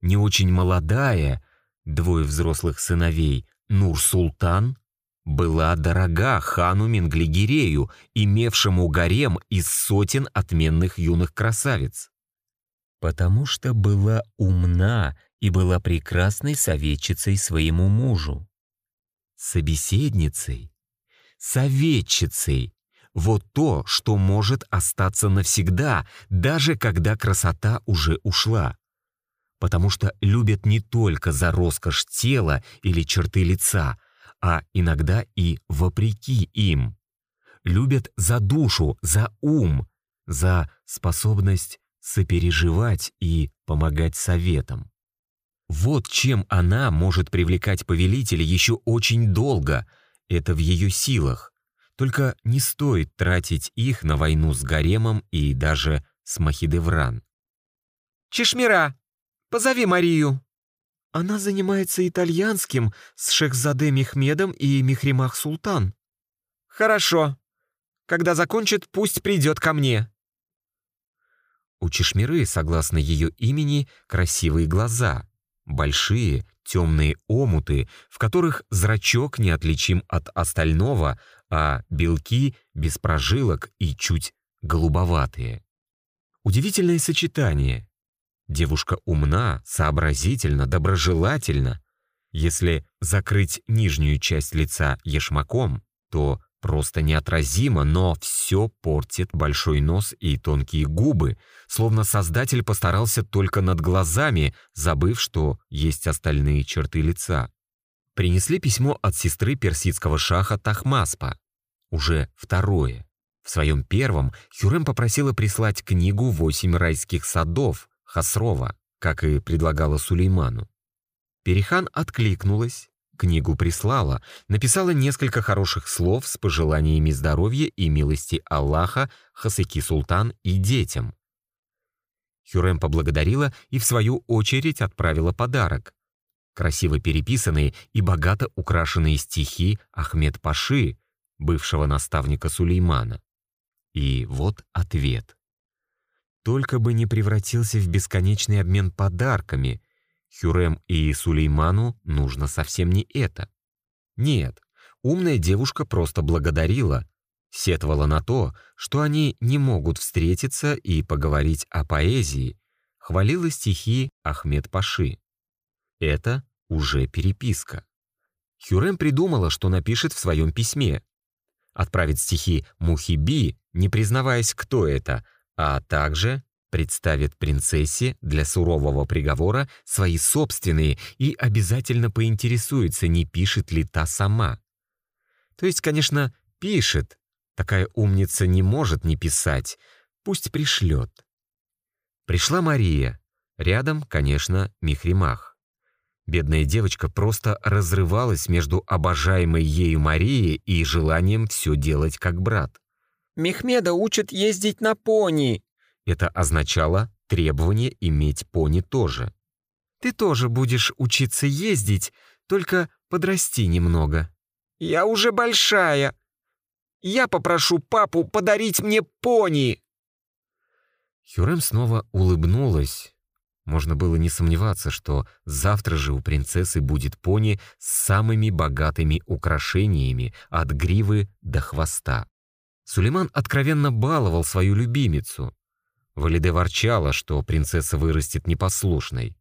не очень молодая, двое взрослых сыновей, Нур-Султан, была дорога хану Менглигерею, имевшему гарем из сотен отменных юных красавиц? Потому что была умна и была прекрасной советчицей своему мужу. Собеседницей, советчицей, вот то, что может остаться навсегда, даже когда красота уже ушла. Потому что любят не только за роскошь тела или черты лица, а иногда и вопреки им. Любят за душу, за ум, за способность сопереживать и помогать советам. Вот чем она может привлекать повелителя еще очень долго, это в ее силах. Только не стоит тратить их на войну с Гаремом и даже с Махидевран. «Чешмира, позови Марию!» Она занимается итальянским с Шехзаде Мехмедом и Мехримах Султан. «Хорошо. Когда закончит, пусть придет ко мне». У Чешмиры, согласно ее имени, красивые глаза, большие темные омуты, в которых зрачок неотличим от остального, а белки без прожилок и чуть голубоватые. Удивительное сочетание. Девушка умна, сообразительна, доброжелательна. Если закрыть нижнюю часть лица ешмаком, то просто неотразимо, но все портит большой нос и тонкие губы, словно создатель постарался только над глазами, забыв, что есть остальные черты лица. Принесли письмо от сестры персидского шаха Тахмаспа. Уже второе. В своем первом Хюрем попросила прислать книгу «Восемь райских садов», Хасрова, как и предлагала Сулейману. Перихан откликнулась, книгу прислала, написала несколько хороших слов с пожеланиями здоровья и милости Аллаха, Хасыки Султан и детям. Хюрем поблагодарила и в свою очередь отправила подарок. Красиво переписанные и богато украшенные стихи Ахмед Паши, бывшего наставника Сулеймана. И вот ответ. Только бы не превратился в бесконечный обмен подарками. Хюрем и Сулейману нужно совсем не это. Нет, умная девушка просто благодарила, сетовала на то, что они не могут встретиться и поговорить о поэзии, хвалила стихи Ахмед Паши. Это уже переписка. Хюрем придумала, что напишет в своем письме. Отправит стихи Мухиби, не признаваясь, кто это, а также представит принцессе для сурового приговора свои собственные и обязательно поинтересуется, не пишет ли та сама. То есть, конечно, пишет. Такая умница не может не писать. Пусть пришлет. Пришла Мария. Рядом, конечно, Михримах. Бедная девочка просто разрывалась между обожаемой ею Марией и желанием все делать как брат. Мехмеда учат ездить на пони». Это означало требование иметь пони тоже. «Ты тоже будешь учиться ездить, только подрасти немного». «Я уже большая. Я попрошу папу подарить мне пони». Хюрем снова улыбнулась. Можно было не сомневаться, что завтра же у принцессы будет пони с самыми богатыми украшениями от гривы до хвоста. Сулейман откровенно баловал свою любимицу. Валиде ворчала, что принцесса вырастет непослушной.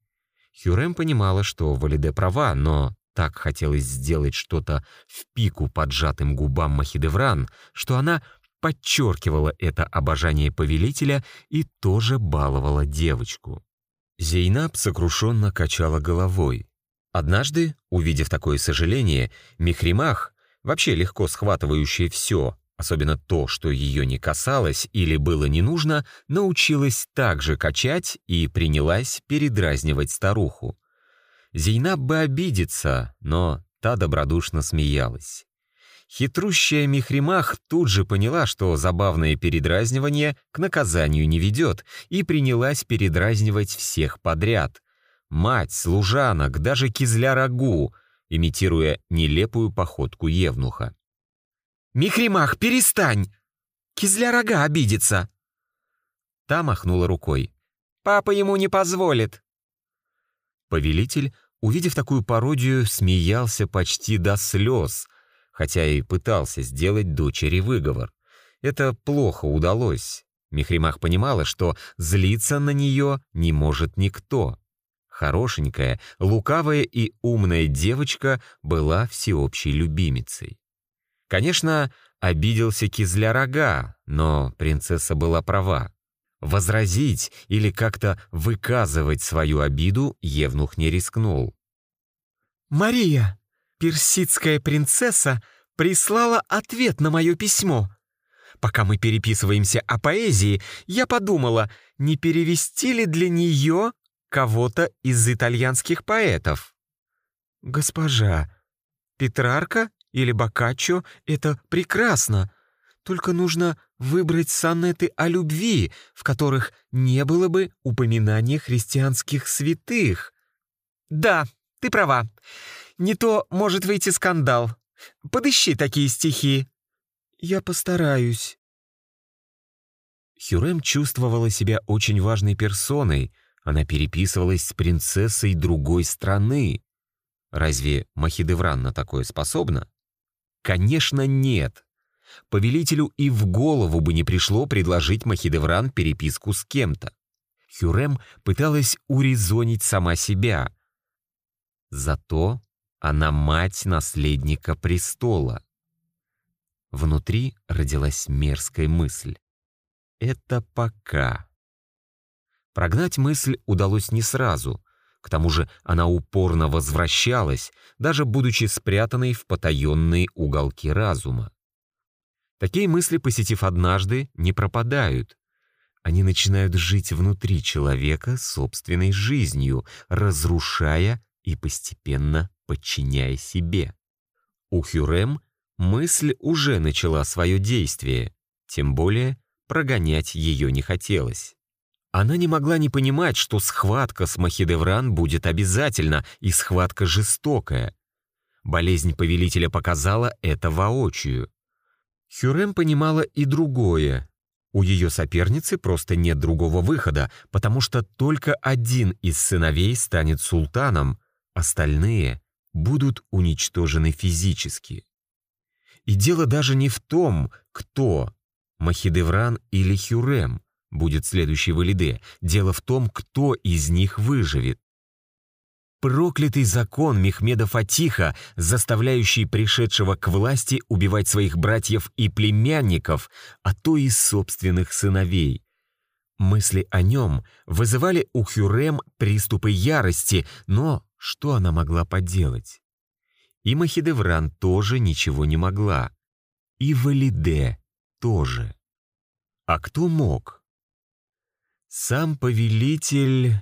Хюрем понимала, что Валиде права, но так хотелось сделать что-то в пику поджатым губам Махидевран, что она подчеркивала это обожание повелителя и тоже баловала девочку. Зейнаб сокрушенно качала головой. Однажды, увидев такое сожаление, Мехримах, вообще легко схватывающая все, особенно то, что ее не касалось или было не нужно, научилась также качать и принялась передразнивать старуху. Зейнаб бы обидится, но та добродушно смеялась. Хитрущая Михримах тут же поняла, что забавное передразнивание к наказанию не ведет, и принялась передразнивать всех подряд. Мать, служанок, даже кизля рагу, имитируя нелепую походку Евнуха. «Михримах, перестань! Кизля рога обидится!» Та махнула рукой. «Папа ему не позволит!» Повелитель, увидев такую пародию, смеялся почти до слез, хотя и пытался сделать дочери выговор. Это плохо удалось. Мехримах понимала, что злиться на нее не может никто. Хорошенькая, лукавая и умная девочка была всеобщей любимицей. Конечно, обиделся кизля рога, но принцесса была права. Возразить или как-то выказывать свою обиду Евнух не рискнул. «Мария, персидская принцесса, прислала ответ на мое письмо. Пока мы переписываемся о поэзии, я подумала, не перевести ли для нее кого-то из итальянских поэтов. Госпожа, Петрарка или Боккаччо — это прекрасно. Только нужно выбрать сонеты о любви, в которых не было бы упоминания христианских святых. Да, ты права. Не то может выйти скандал. Подыщи такие стихи. Я постараюсь. Хюрем чувствовала себя очень важной персоной. Она переписывалась с принцессой другой страны. Разве Махидевран на такое способна? Конечно, нет. Повелителю и в голову бы не пришло предложить Махидевран переписку с кем-то. Хюрем пыталась урезонить сама себя. Зато она мать наследника престола. Внутри родилась мерзкая мысль. Это пока. Прогнать мысль удалось не сразу. К тому же она упорно возвращалась, даже будучи спрятанной в потаенные уголки разума. Такие мысли, посетив однажды, не пропадают. Они начинают жить внутри человека собственной жизнью, разрушая и постепенно подчиняя себе. У Хюрем мысль уже начала свое действие, тем более прогонять ее не хотелось. Она не могла не понимать, что схватка с Махидевран будет обязательно, и схватка жестокая. Болезнь повелителя показала это воочию. Хюрем понимала и другое. У ее соперницы просто нет другого выхода, потому что только один из сыновей станет султаном, остальные будут уничтожены физически. И дело даже не в том, кто, Махидевран или Хюрем, будет следующий Валиде. Дело в том, кто из них выживет. Проклятый закон Мехмеда Фатиха, заставляющий пришедшего к власти убивать своих братьев и племянников, а то и собственных сыновей. Мысли о нем вызывали у Хюрем приступы ярости, но что она могла поделать? И Махидевран тоже ничего не могла. И Валиде тоже. А кто мог? Сам повелитель...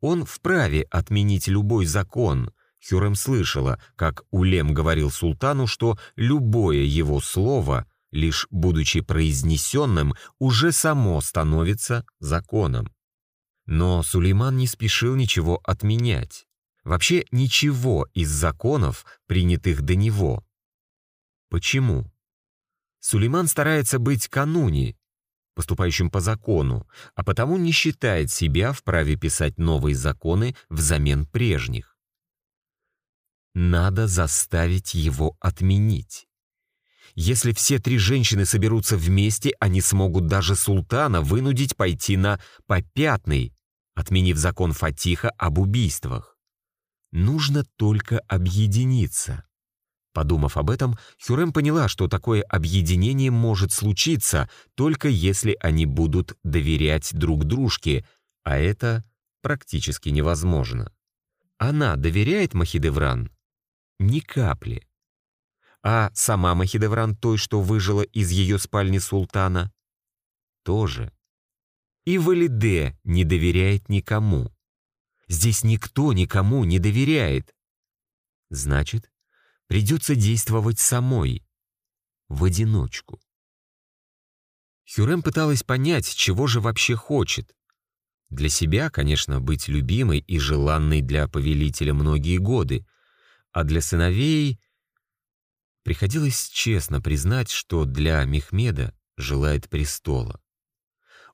Он вправе отменить любой закон. Хюрем слышала, как Улем говорил султану, что любое его слово, лишь будучи произнесенным, уже само становится законом. Но Сулейман не спешил ничего отменять. Вообще ничего из законов, принятых до него. Почему? Сулейман старается быть кануни, поступающим по закону, а потому не считает себя вправе писать новые законы взамен прежних. Надо заставить его отменить. Если все три женщины соберутся вместе, они смогут даже султана вынудить пойти на попятный, отменив закон Фатиха об убийствах. Нужно только объединиться. Подумав об этом, Хюрем поняла, что такое объединение может случиться, только если они будут доверять друг дружке, а это практически невозможно. Она доверяет Махидевран? Ни капли. А сама Махидевран той, что выжила из ее спальни султана? Тоже. И Валиде не доверяет никому. Здесь никто никому не доверяет. Значит, придется действовать самой, в одиночку. Хюрем пыталась понять, чего же вообще хочет. Для себя, конечно, быть любимой и желанной для повелителя многие годы, а для сыновей приходилось честно признать, что для Мехмеда желает престола.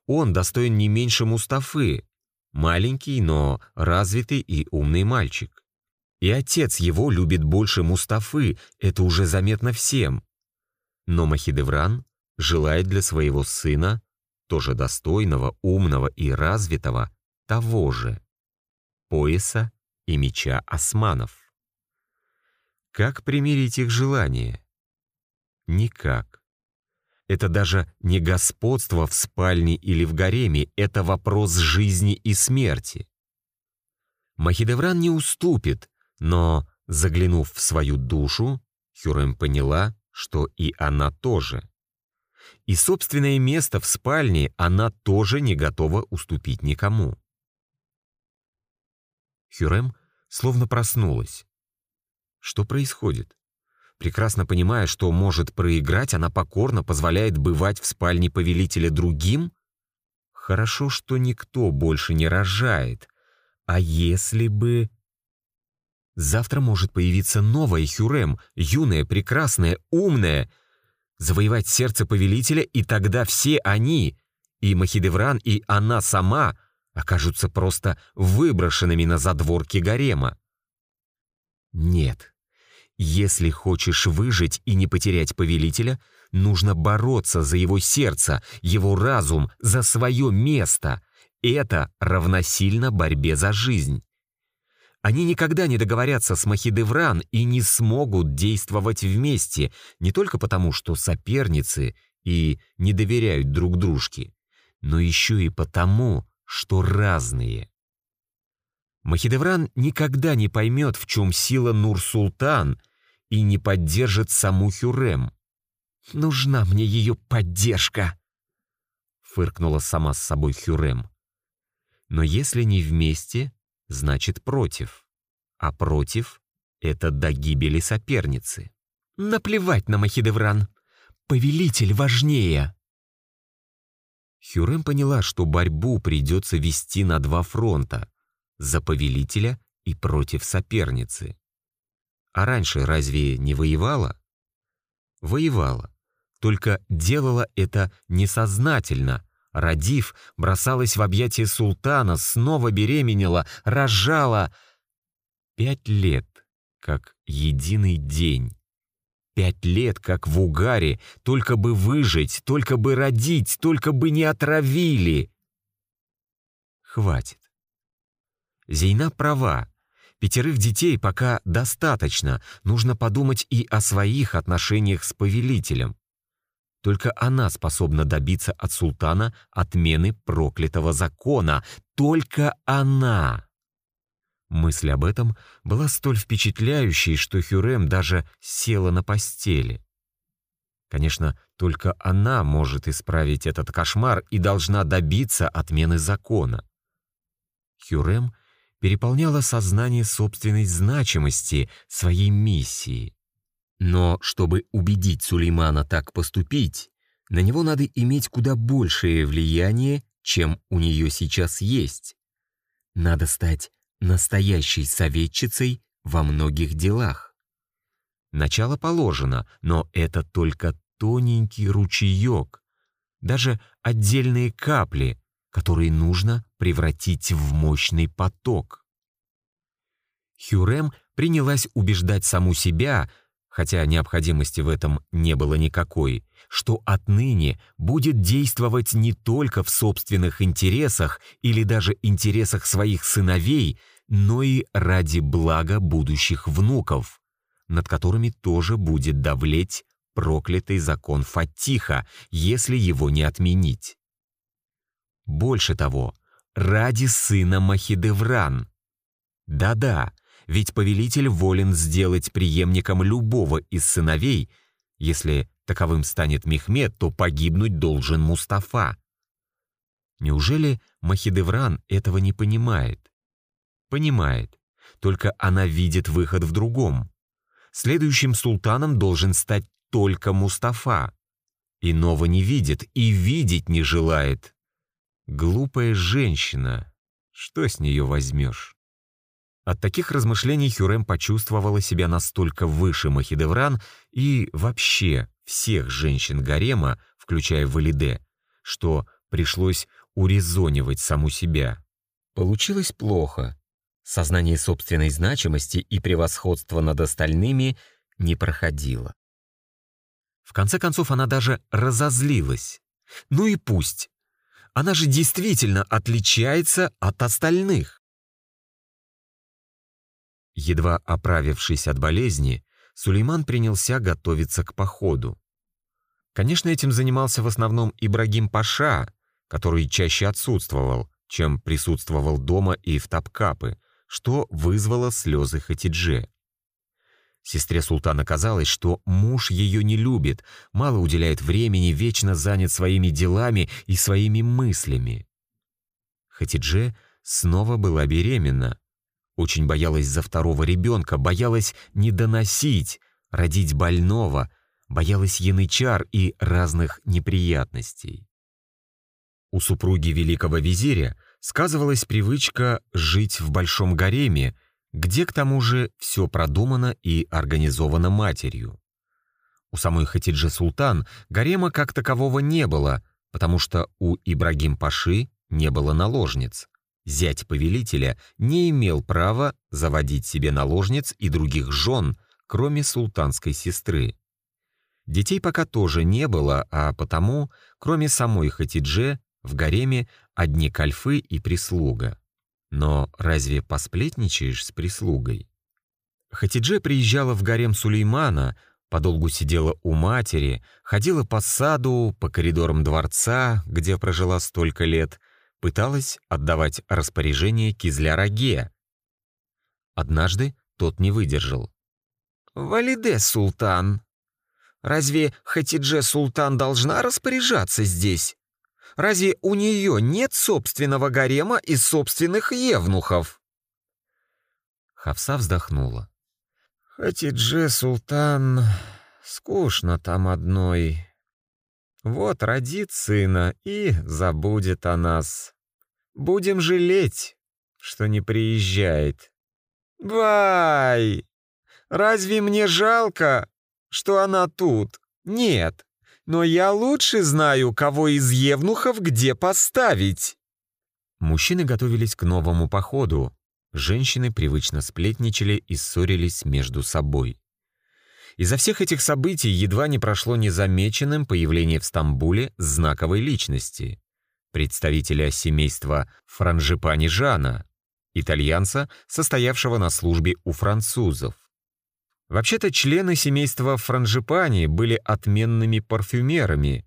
Он достоин не меньше Мустафы, маленький, но развитый и умный мальчик. И отец его любит больше Мустафы, это уже заметно всем. Но Махидевран желает для своего сына, тоже достойного, умного и развитого, того же — пояса и меча османов. Как примирить их желания? Никак. Это даже не господство в спальне или в гареме, это вопрос жизни и смерти. Махидевран не уступит, но, заглянув в свою душу, Хюрем поняла, что и она тоже. И собственное место в спальне она тоже не готова уступить никому. Хюрем словно проснулась. Что происходит? Прекрасно понимая, что может проиграть, она покорно позволяет бывать в спальне повелителя другим? Хорошо, что никто больше не рожает. А если бы... Завтра может появиться новая Хюрем, юная, прекрасная, умная, завоевать сердце повелителя, и тогда все они, и Махидевран, и она сама, окажутся просто выброшенными на задворки гарема. Нет. Если хочешь выжить и не потерять повелителя, нужно бороться за его сердце, его разум, за свое место. Это равносильно борьбе за жизнь. Они никогда не договорятся с Махидевран и не смогут действовать вместе, не только потому, что соперницы и не доверяют друг дружке, но еще и потому, что разные. Махидевран никогда не поймет, в чем сила Нур-Султан, и не поддержит саму Хюрем. «Нужна мне ее поддержка!» — фыркнула сама с собой Хюрем. «Но если не вместе, значит против. А против — это до гибели соперницы. Наплевать на Махидевран. Повелитель важнее. Хюрем поняла, что борьбу придется вести на два фронта — за повелителя и против соперницы. А раньше разве не воевала? Воевала, только делала это несознательно — Родив, бросалась в объятия султана, снова беременела, рожала. Пять лет, как единый день. Пять лет, как в угаре, только бы выжить, только бы родить, только бы не отравили. Хватит. Зейна права. Пятерых детей пока достаточно, нужно подумать и о своих отношениях с повелителем. Только она способна добиться от султана отмены проклятого закона. Только она! Мысль об этом была столь впечатляющей, что Хюрем даже села на постели. Конечно, только она может исправить этот кошмар и должна добиться отмены закона. Хюрем переполняла сознание собственной значимости, своей миссии. Но чтобы убедить Сулеймана так поступить, на него надо иметь куда большее влияние, чем у нее сейчас есть. Надо стать настоящей советчицей во многих делах. Начало положено, но это только тоненький ручеек, даже отдельные капли, которые нужно превратить в мощный поток. Хюрем принялась убеждать саму себя, хотя необходимости в этом не было никакой, что отныне будет действовать не только в собственных интересах или даже интересах своих сыновей, но и ради блага будущих внуков, над которыми тоже будет давлеть проклятый закон Фатиха, если его не отменить. Больше того, ради сына Махидевран. Да-да, ведь повелитель волен сделать преемником любого из сыновей, если таковым станет Мехмед, то погибнуть должен Мустафа. Неужели Махидевран этого не понимает? Понимает, только она видит выход в другом. Следующим султаном должен стать только Мустафа. Иного не видит и видеть не желает. Глупая женщина. Что с нее возьмешь? От таких размышлений Хюрем почувствовала себя настолько выше Махидевран и вообще всех женщин гарема, включая Валиде, что пришлось урезонивать саму себя. Получилось плохо. Сознание собственной значимости и превосходства над остальными не проходило. В конце концов, она даже разозлилась. Ну и пусть. Она же действительно отличается от остальных. Едва оправившись от болезни, Сулейман принялся готовиться к походу. Конечно, этим занимался в основном Ибрагим Паша, который чаще отсутствовал, чем присутствовал дома и в Тапкапы, что вызвало слезы Хатидже. Сестре султана казалось, что муж ее не любит, мало уделяет времени, вечно занят своими делами и своими мыслями. Хатидже снова была беременна, очень боялась за второго ребенка, боялась не доносить, родить больного, боялась янычар и разных неприятностей. У супруги великого визиря сказывалась привычка жить в большом гареме, где к тому же все продумано и организовано матерью. У самой Хатиджи Султан гарема как такового не было, потому что у Ибрагим Паши не было наложниц. Зять повелителя не имел права заводить себе наложниц и других жен, кроме султанской сестры. Детей пока тоже не было, а потому, кроме самой Хатидже, в гареме одни кальфы и прислуга. Но разве посплетничаешь с прислугой? Хатидже приезжала в гарем Сулеймана, подолгу сидела у матери, ходила по саду, по коридорам дворца, где прожила столько лет — пыталась отдавать распоряжение Кизляраге. Однажды тот не выдержал. «Валиде, султан! Разве Хатидже султан должна распоряжаться здесь? Разве у нее нет собственного гарема и собственных евнухов?» Хавса вздохнула. «Хатидже султан... скучно там одной. Вот родит сына и забудет о нас. Будем жалеть, что не приезжает. Вай! Разве мне жалко, что она тут? Нет. Но я лучше знаю, кого из евнухов где поставить. Мужчины готовились к новому походу. Женщины привычно сплетничали и ссорились между собой. Из-за всех этих событий едва не прошло незамеченным появление в Стамбуле знаковой личности, представителя семейства Франжипани Жана, итальянца, состоявшего на службе у французов. Вообще-то члены семейства Франжипани были отменными парфюмерами.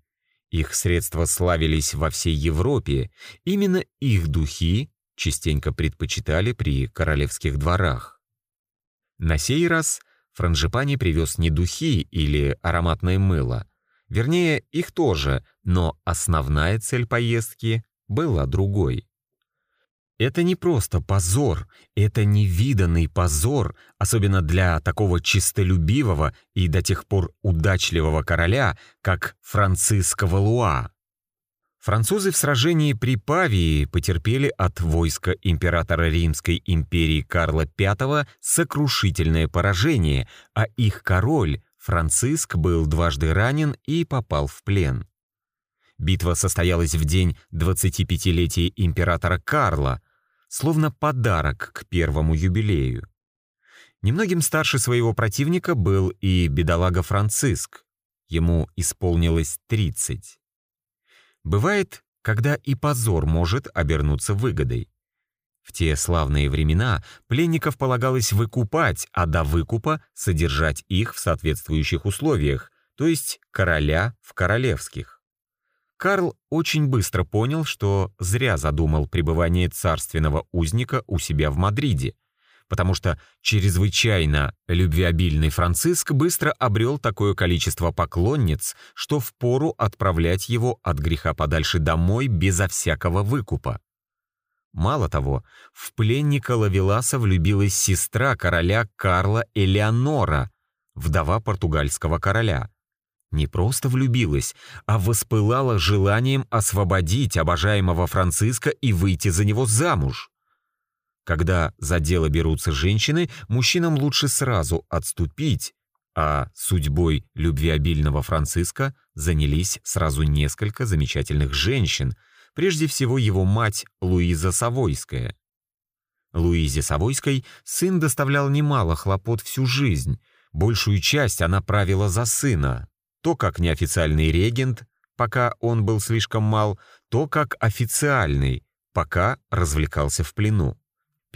Их средства славились во всей Европе. Именно их духи частенько предпочитали при королевских дворах. На сей раз Франжипани привез не духи или ароматное мыло. Вернее, их тоже, но основная цель поездки была другой. Это не просто позор, это невиданный позор, особенно для такого чистолюбивого и до тех пор удачливого короля, как Франциско Валуа. Французы в сражении при Павии потерпели от войска императора Римской империи Карла V сокрушительное поражение, а их король Франциск был дважды ранен и попал в плен. Битва состоялась в день 25-летия императора Карла, словно подарок к первому юбилею. Немногим старше своего противника был и бедолага Франциск. Ему исполнилось 30. Бывает, когда и позор может обернуться выгодой. В те славные времена пленников полагалось выкупать, а до выкупа содержать их в соответствующих условиях, то есть короля в королевских. Карл очень быстро понял, что зря задумал пребывание царственного узника у себя в Мадриде, потому что чрезвычайно любвеобильный Франциск быстро обрел такое количество поклонниц, что впору отправлять его от греха подальше домой безо всякого выкупа. Мало того, в пленника Лавеласа влюбилась сестра короля Карла Элеонора, вдова португальского короля. Не просто влюбилась, а воспылала желанием освободить обожаемого Франциска и выйти за него замуж. Когда за дело берутся женщины, мужчинам лучше сразу отступить, а судьбой любвеобильного Франциска занялись сразу несколько замечательных женщин — Прежде всего его мать Луиза Савойская. Луизе Савойской сын доставлял немало хлопот всю жизнь. Большую часть она правила за сына. То как неофициальный регент, пока он был слишком мал, то как официальный, пока развлекался в плену.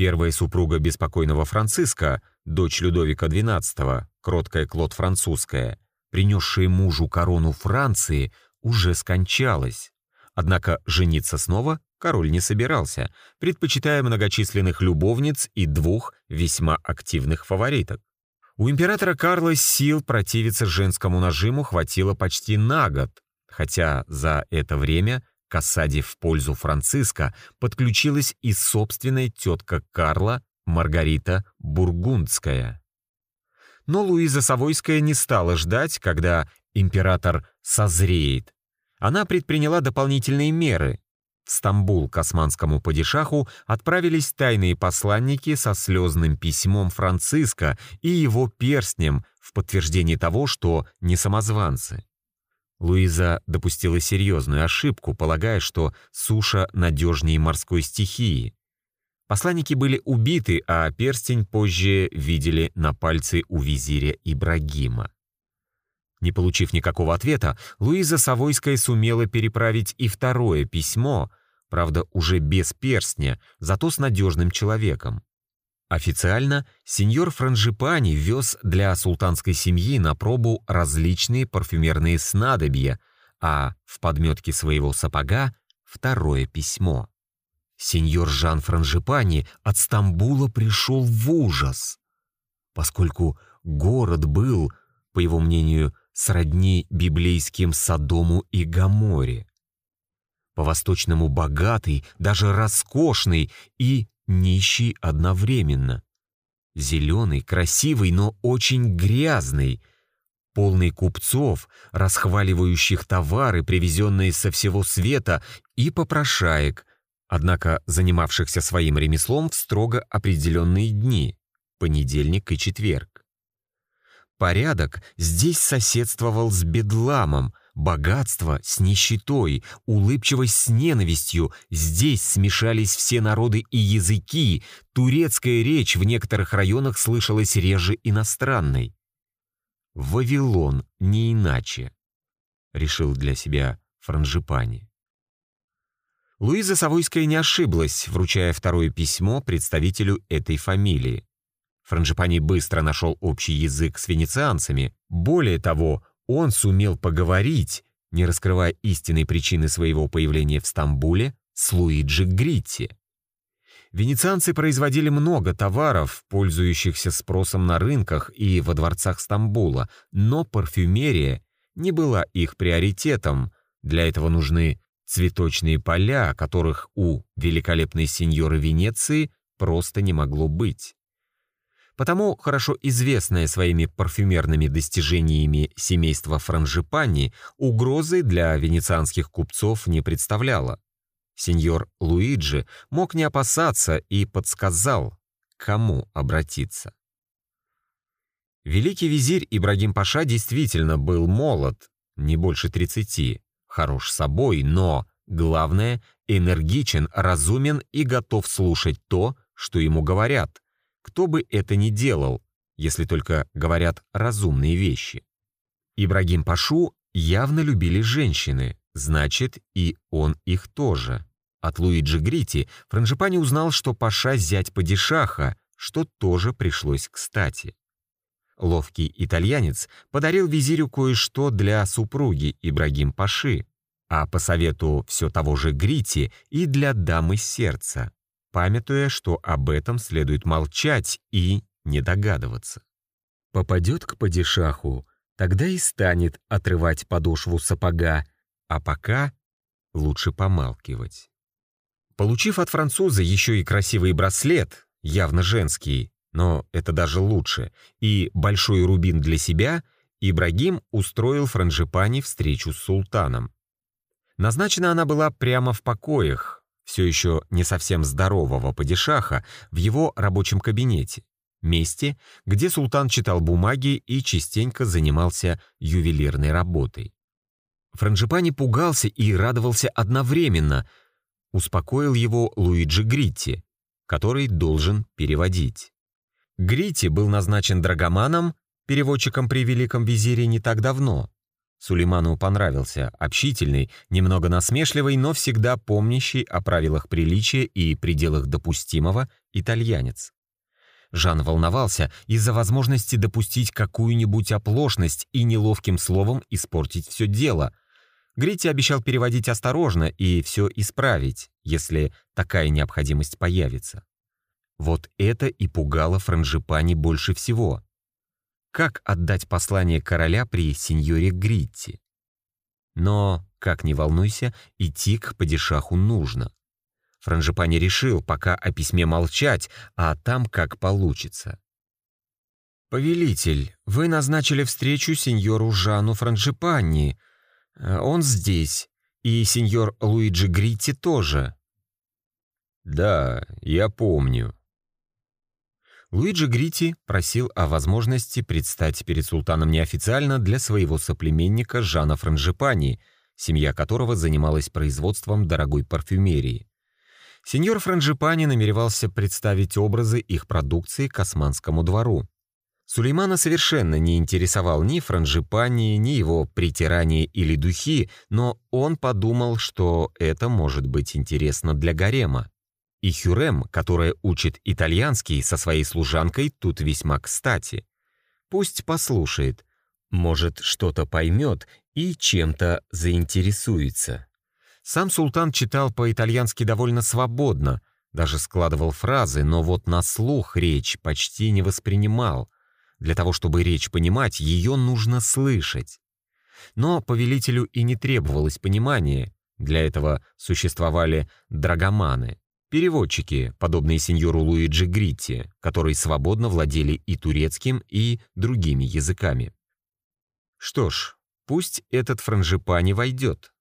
Первая супруга беспокойного Франциска, дочь Людовика XII, кроткая Клод Французская, принесшая мужу корону Франции, уже скончалась. Однако жениться снова король не собирался, предпочитая многочисленных любовниц и двух весьма активных фавориток. У императора Карла сил противиться женскому нажиму хватило почти на год, хотя за это время к осаде в пользу Франциска подключилась и собственная тетка Карла Маргарита Бургундская. Но Луиза Савойская не стала ждать, когда император созреет, она предприняла дополнительные меры. В Стамбул к османскому падишаху отправились тайные посланники со слезным письмом Франциска и его перстнем в подтверждение того, что не самозванцы. Луиза допустила серьезную ошибку, полагая, что суша надежнее морской стихии. Посланники были убиты, а перстень позже видели на пальце у визиря Ибрагима. Не получив никакого ответа, Луиза Савойская сумела переправить и второе письмо, правда, уже без перстня, зато с надежным человеком. Официально сеньор Франжипани вез для султанской семьи на пробу различные парфюмерные снадобья, а в подметке своего сапога второе письмо. Сеньор Жан Франжипани от Стамбула пришел в ужас, поскольку город был, по его мнению, сродни библейским Содому и Гаморе. По-восточному богатый, даже роскошный и нищий одновременно. Зеленый, красивый, но очень грязный, полный купцов, расхваливающих товары, привезенные со всего света, и попрошаек, однако занимавшихся своим ремеслом в строго определенные дни — понедельник и четверг. Порядок здесь соседствовал с бедламом, богатство с нищетой, улыбчивость с ненавистью. Здесь смешались все народы и языки, турецкая речь в некоторых районах слышалась реже иностранной. «Вавилон не иначе», — решил для себя Франжипани. Луиза Савойская не ошиблась, вручая второе письмо представителю этой фамилии. Франжипани быстро нашел общий язык с венецианцами. Более того, он сумел поговорить, не раскрывая истинной причины своего появления в Стамбуле, с Луиджи Гритти. Венецианцы производили много товаров, пользующихся спросом на рынках и во дворцах Стамбула, но парфюмерия не была их приоритетом. Для этого нужны цветочные поля, которых у великолепной сеньоры Венеции просто не могло быть. Потому хорошо известное своими парфюмерными достижениями семейство Франжипани угрозы для венецианских купцов не представляло. Сеньор Луиджи мог не опасаться и подсказал, кому обратиться. Великий визирь Ибрагим Паша действительно был молод, не больше 30, хорош собой, но, главное, энергичен, разумен и готов слушать то, что ему говорят, кто бы это ни делал, если только говорят разумные вещи. Ибрагим Пашу явно любили женщины, значит, и он их тоже. От Луиджи Грити Франжипани узнал, что Паша зять падишаха, что тоже пришлось кстати. Ловкий итальянец подарил визирю кое-что для супруги Ибрагим Паши. а по совету все того же Грити и для дамы сердца, памятуя, что об этом следует молчать и не догадываться. Попадет к падишаху, тогда и станет отрывать подошву сапога, а пока лучше помалкивать. Получив от француза еще и красивый браслет, явно женский, но это даже лучше, и большой рубин для себя, Ибрагим устроил Франжипани встречу с султаном. Назначена она была прямо в покоях, все еще не совсем здорового падишаха, в его рабочем кабинете, месте, где султан читал бумаги и частенько занимался ювелирной работой. Франжипани пугался и радовался одновременно. Успокоил его Луиджи Гритти, который должен переводить. Грити был назначен драгоманом, переводчиком при Великом Визире не так давно. Сулейману понравился, общительный, немного насмешливый, но всегда помнящий о правилах приличия и пределах допустимого итальянец. Жан волновался из-за возможности допустить какую-нибудь оплошность и неловким словом испортить все дело. Грити обещал переводить осторожно и все исправить, если такая необходимость появится. Вот это и пугало Франжипани больше всего. Как отдать послание короля при сеньоре Гритти? Но, как не волнуйся, идти к падишаху нужно. Франжипани решил пока о письме молчать, а там как получится. «Повелитель, вы назначили встречу сеньору Жану Франжипани. Он здесь, и сеньор Луиджи Гритти тоже». «Да, я помню», Луиджи Грити просил о возможности предстать перед султаном неофициально для своего соплеменника Жана Франжипани, семья которого занималась производством дорогой парфюмерии. Сеньор Франжипани намеревался представить образы их продукции к османскому двору. Сулеймана совершенно не интересовал ни франжипани, ни его притирание или духи, но он подумал, что это может быть интересно для гарема. И Хюрем, которая учит итальянский со своей служанкой, тут весьма кстати. Пусть послушает. Может, что-то поймет и чем-то заинтересуется. Сам султан читал по-итальянски довольно свободно, даже складывал фразы, но вот на слух речь почти не воспринимал. Для того, чтобы речь понимать, ее нужно слышать. Но повелителю и не требовалось понимания. Для этого существовали драгоманы, Переводчики, подобные сеньору Луиджи Гритти, которые свободно владели и турецким, и другими языками. Что ж, пусть этот франжипани войдет.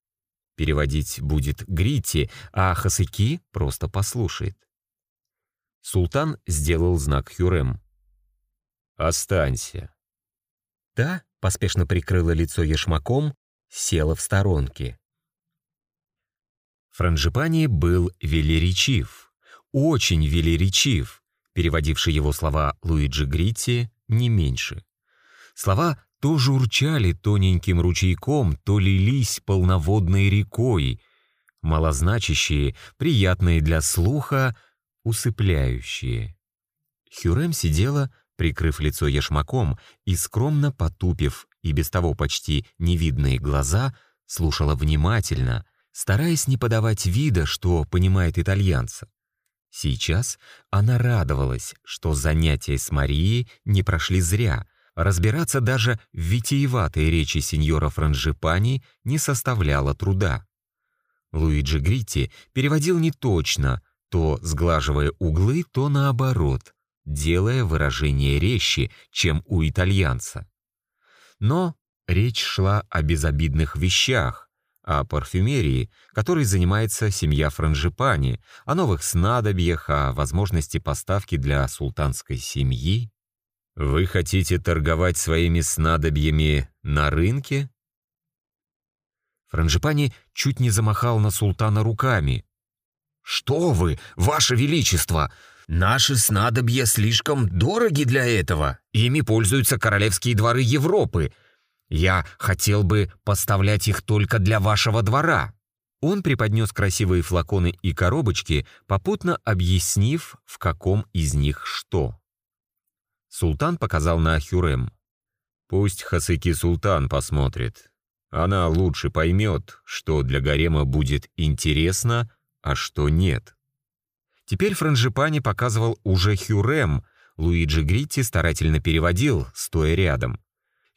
Переводить будет Гритти, а Хасыки просто послушает. Султан сделал знак Хюрем. «Останься». Та поспешно прикрыла лицо ешмаком, села в сторонке. Франжипани был велеречив, очень велеречив, переводивший его слова Луиджи Гритти не меньше. Слова то журчали тоненьким ручейком, то лились полноводной рекой, малозначащие, приятные для слуха, усыпляющие. Хюрем сидела, прикрыв лицо ешмаком и скромно потупив и без того почти невидные глаза, слушала внимательно, стараясь не подавать вида, что понимает итальянца. Сейчас она радовалась, что занятия с Марией не прошли зря. Разбираться даже в витиеватой речи сеньора Франжипани не составляло труда. Луиджи Гритти переводил неточно, то сглаживая углы, то наоборот, делая выражение резче, чем у итальянца. Но речь шла о безобидных вещах, о парфюмерии, которой занимается семья Франжипани, о новых снадобьях, о возможности поставки для султанской семьи. Вы хотите торговать своими снадобьями на рынке? Франжипани чуть не замахал на султана руками. «Что вы, ваше величество! Наши снадобья слишком дороги для этого. Ими пользуются королевские дворы Европы. Я хотел бы поставлять их только для вашего двора». Он преподнес красивые флаконы и коробочки, попутно объяснив, в каком из них что. Султан показал на Хюрем. «Пусть Хасыки Султан посмотрит. Она лучше поймет, что для гарема будет интересно, а что нет. Теперь Франжипани показывал уже Хюрем, Луиджи Гритти старательно переводил, стоя рядом.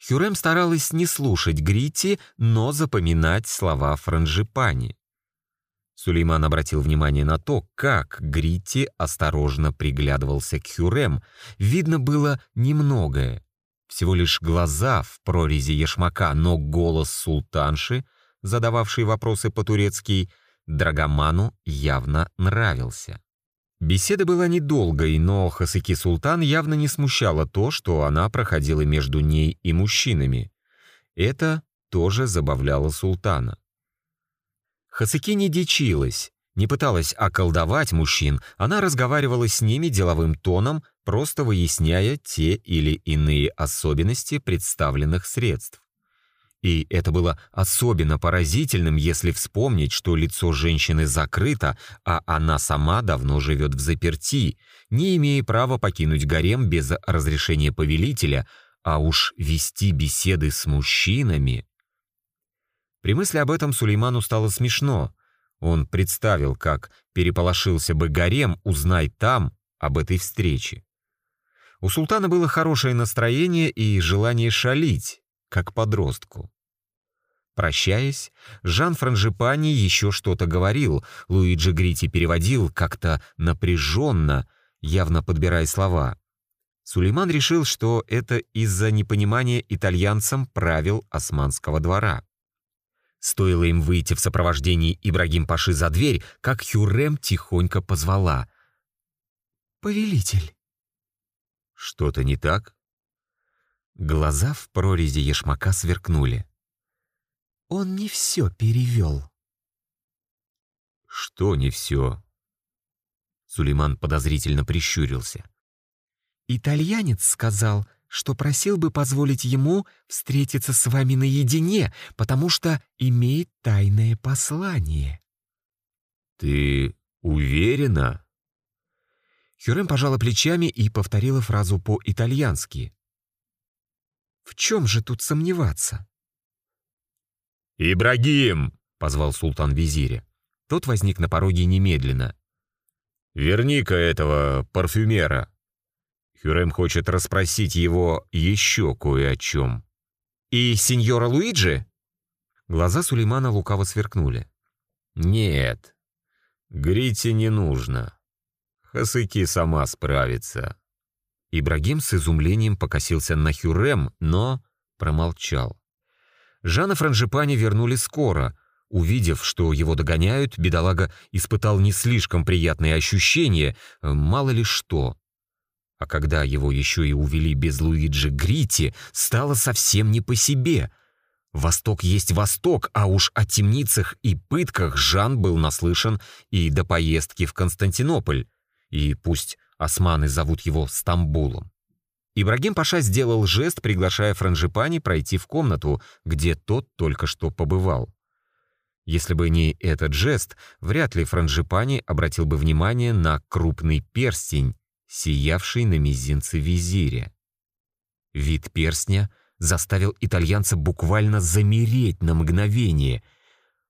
Хюрем старалась не слушать Гритти, но запоминать слова Франжипани. Сулейман обратил внимание на то, как Гритти осторожно приглядывался к Хюрем. Видно было немногое. Всего лишь глаза в прорези ешмака, но голос султанши, задававший вопросы по-турецки, Драгоману явно нравился. Беседа была недолгой, но Хасыки Султан явно не смущало то, что она проходила между ней и мужчинами. Это тоже забавляло султана. Хасыки не дичилась, не пыталась околдовать мужчин, она разговаривала с ними деловым тоном, просто выясняя те или иные особенности представленных средств. И это было особенно поразительным, если вспомнить, что лицо женщины закрыто, а она сама давно живет в заперти, не имея права покинуть гарем без разрешения повелителя, а уж вести беседы с мужчинами. При мысли об этом Сулейману стало смешно. Он представил, как переполошился бы гарем, узнай там об этой встрече. У султана было хорошее настроение и желание шалить, как подростку. Прощаясь, Жан Франжипани еще что-то говорил, Луиджи Грити переводил как-то напряженно, явно подбирая слова. Сулейман решил, что это из-за непонимания итальянцам правил османского двора. Стоило им выйти в сопровождении Ибрагим Паши за дверь, как Хюррем тихонько позвала. «Повелитель». «Что-то не так?» Глаза в прорези ешмака сверкнули. Он не все перевел. Что не все? Сулейман подозрительно прищурился. Итальянец сказал, что просил бы позволить ему встретиться с вами наедине, потому что имеет тайное послание. Ты уверена? Хюрем пожала плечами и повторила фразу по-итальянски. В чем же тут сомневаться? «Ибрагим!» — позвал султан визиря. Тот возник на пороге немедленно. «Верни-ка этого парфюмера. Хюрем хочет расспросить его еще кое о чем». «И сеньора Луиджи?» Глаза Сулеймана лукаво сверкнули. «Нет, Грите не нужно. Хасыки сама справится». Ибрагим с изумлением покосился на Хюрем, но промолчал. Жана Франжипани вернули скоро. Увидев, что его догоняют, бедолага испытал не слишком приятные ощущения, мало ли что. А когда его еще и увели без Луиджи Грити, стало совсем не по себе. Восток есть Восток, а уж о темницах и пытках Жан был наслышан и до поездки в Константинополь. И пусть османы зовут его Стамбулом. Ибрагим Паша сделал жест, приглашая Франжипани пройти в комнату, где тот только что побывал. Если бы не этот жест, вряд ли Франжипани обратил бы внимание на крупный перстень, сиявший на мизинце визиря. Вид перстня заставил итальянца буквально замереть на мгновение.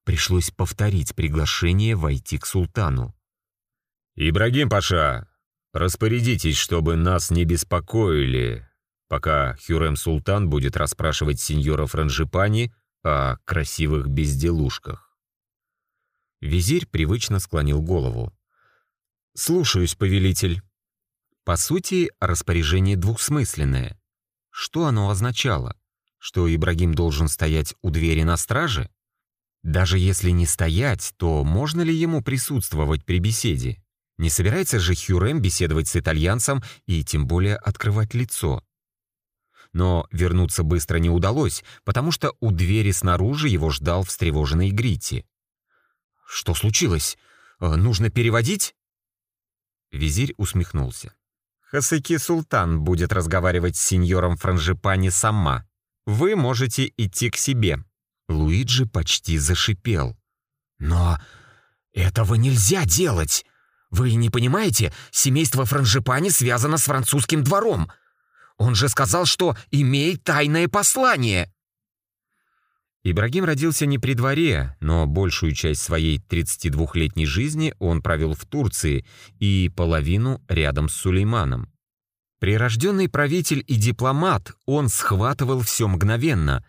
Пришлось повторить приглашение войти к султану. «Ибрагим Паша, Распорядитесь, чтобы нас не беспокоили, пока Хюрем Султан будет расспрашивать сеньора Франжипани о красивых безделушках. Визирь привычно склонил голову. «Слушаюсь, повелитель». По сути, распоряжение двухсмысленное. Что оно означало? Что Ибрагим должен стоять у двери на страже? Даже если не стоять, то можно ли ему присутствовать при беседе? Не собирается же Хюрем беседовать с итальянцем и тем более открывать лицо. Но вернуться быстро не удалось, потому что у двери снаружи его ждал встревоженный Грити. «Что случилось? Э, нужно переводить?» Визирь усмехнулся. «Хасыки Султан будет разговаривать с сеньором Франжипани сама. Вы можете идти к себе». Луиджи почти зашипел. «Но этого нельзя делать!» Вы не понимаете, семейство Франжипани связано с французским двором. Он же сказал, что имеет тайное послание. Ибрагим родился не при дворе, но большую часть своей 32-летней жизни он провел в Турции и половину рядом с Сулейманом. Прирожденный правитель и дипломат, он схватывал все мгновенно.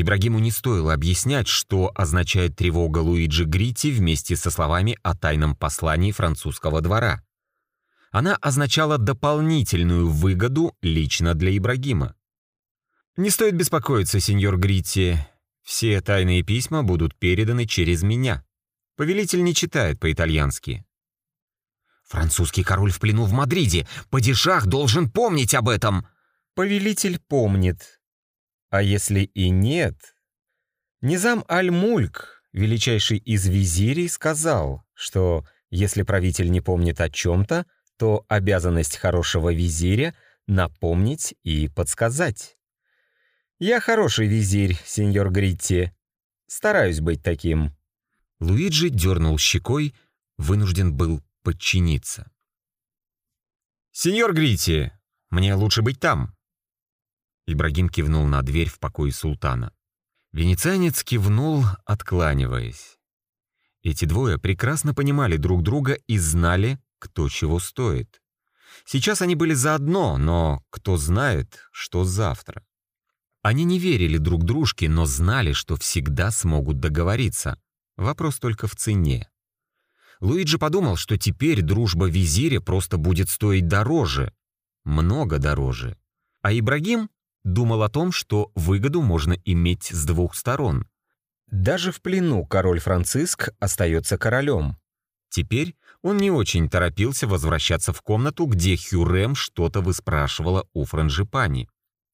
Ибрагиму не стоило объяснять, что означает тревога Луиджи Грити вместе со словами о тайном послании французского двора. Она означала дополнительную выгоду лично для Ибрагима. «Не стоит беспокоиться, сеньор Грити. Все тайные письма будут переданы через меня. Повелитель не читает по-итальянски. Французский король в плену в Мадриде. Падишах должен помнить об этом. Повелитель помнит. А если и нет? Низам Аль-Мульк, величайший из визирей, сказал, что если правитель не помнит о чем-то, то обязанность хорошего визиря — напомнить и подсказать. «Я хороший визирь, сеньор Гритти. Стараюсь быть таким». Луиджи дернул щекой, вынужден был подчиниться. «Сеньор Гритти, мне лучше быть там». Ибрагим кивнул на дверь в покое султана. Венецианец кивнул, откланиваясь. Эти двое прекрасно понимали друг друга и знали, кто чего стоит. Сейчас они были заодно, но кто знает, что завтра. Они не верили друг дружке, но знали, что всегда смогут договориться. Вопрос только в цене. Луиджи подумал, что теперь дружба визиря просто будет стоить дороже. Много дороже. А Ибрагим думал о том, что выгоду можно иметь с двух сторон. Даже в плену король Франциск остается королем. Теперь он не очень торопился возвращаться в комнату, где Хюрем что-то выспрашивала у Франжипани.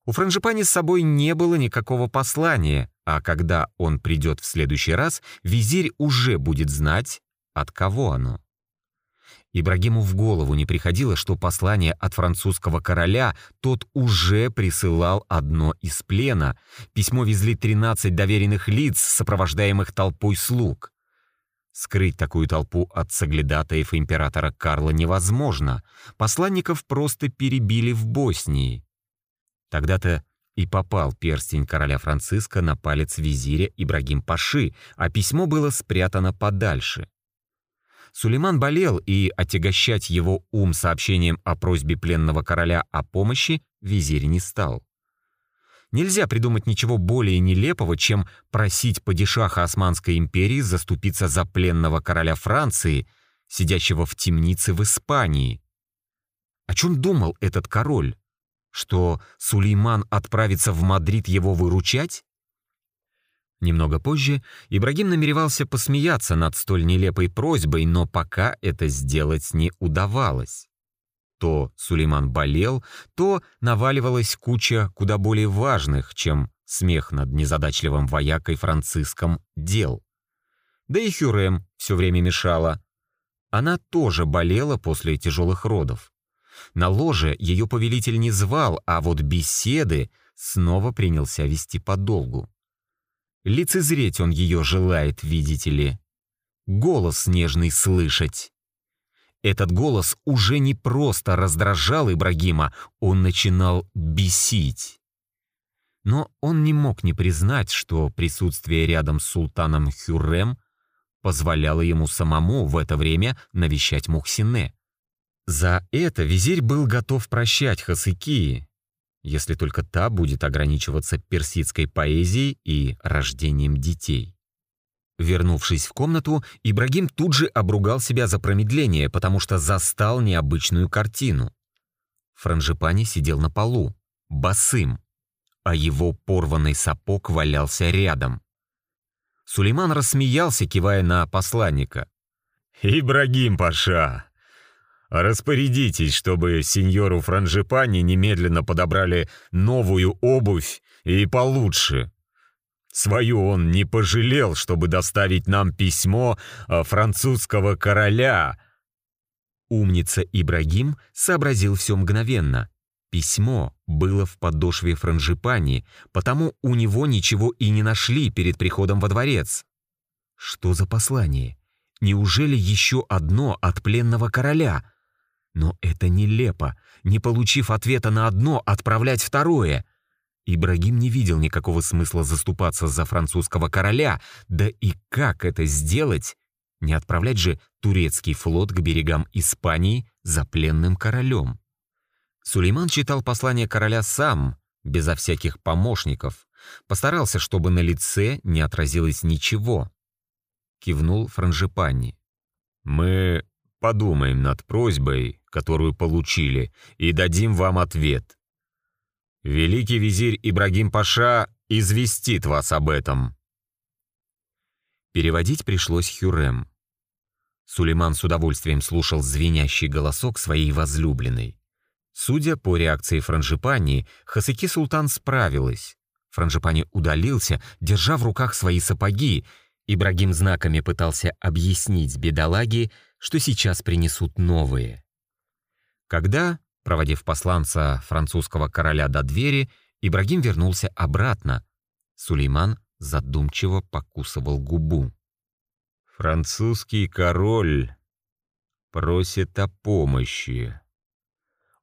У Франжипани с собой не было никакого послания, а когда он придет в следующий раз, визирь уже будет знать, от кого оно. Ибрагиму в голову не приходило, что послание от французского короля тот уже присылал одно из плена. Письмо везли 13 доверенных лиц, сопровождаемых толпой слуг. Скрыть такую толпу от соглядатаев императора Карла невозможно. Посланников просто перебили в Боснии. Тогда-то и попал перстень короля Франциска на палец визиря Ибрагим Паши, а письмо было спрятано подальше. Сулейман болел, и отягощать его ум сообщением о просьбе пленного короля о помощи визирь не стал. Нельзя придумать ничего более нелепого, чем просить падишаха Османской империи заступиться за пленного короля Франции, сидящего в темнице в Испании. О чем думал этот король? Что Сулейман отправится в Мадрид его выручать? Немного позже Ибрагим намеревался посмеяться над столь нелепой просьбой, но пока это сделать не удавалось. То Сулейман болел, то наваливалась куча куда более важных, чем смех над незадачливым воякой Франциском дел. Да и Хюрем все время мешала. Она тоже болела после тяжелых родов. На ложе ее повелитель не звал, а вот беседы снова принялся вести подолгу. Лицезреть он ее желает, видите ли. Голос нежный слышать. Этот голос уже не просто раздражал Ибрагима, он начинал бесить. Но он не мог не признать, что присутствие рядом с султаном Хюррем позволяло ему самому в это время навещать Мухсине. За это визирь был готов прощать Хасыкии, если только та будет ограничиваться персидской поэзией и рождением детей. Вернувшись в комнату, Ибрагим тут же обругал себя за промедление, потому что застал необычную картину. Франжипани сидел на полу, босым, а его порванный сапог валялся рядом. Сулейман рассмеялся, кивая на посланника. «Ибрагим Паша, Распорядитесь, чтобы сеньору Франжипани немедленно подобрали новую обувь и получше. Свою он не пожалел, чтобы доставить нам письмо а, французского короля. Умница Ибрагим сообразил все мгновенно. Письмо было в подошве Франжипани, потому у него ничего и не нашли перед приходом во дворец. Что за послание? Неужели еще одно от пленного короля — но это нелепо, не получив ответа на одно, отправлять второе. Ибрагим не видел никакого смысла заступаться за французского короля, да и как это сделать? Не отправлять же турецкий флот к берегам Испании за пленным королем. Сулейман читал послание короля сам, безо всяких помощников. Постарался, чтобы на лице не отразилось ничего. Кивнул Франжипани. «Мы подумаем над просьбой, которую получили, и дадим вам ответ. Великий визирь Ибрагим Паша известит вас об этом». Переводить пришлось Хюрем. Сулейман с удовольствием слушал звенящий голосок своей возлюбленной. Судя по реакции Франжипани, Хасыки Султан справилась. Франжипани удалился, держа в руках свои сапоги. Ибрагим знаками пытался объяснить бедолаге, что сейчас принесут новые. Когда, проводив посланца французского короля до двери, Ибрагим вернулся обратно, Сулейман задумчиво покусывал губу. «Французский король просит о помощи»,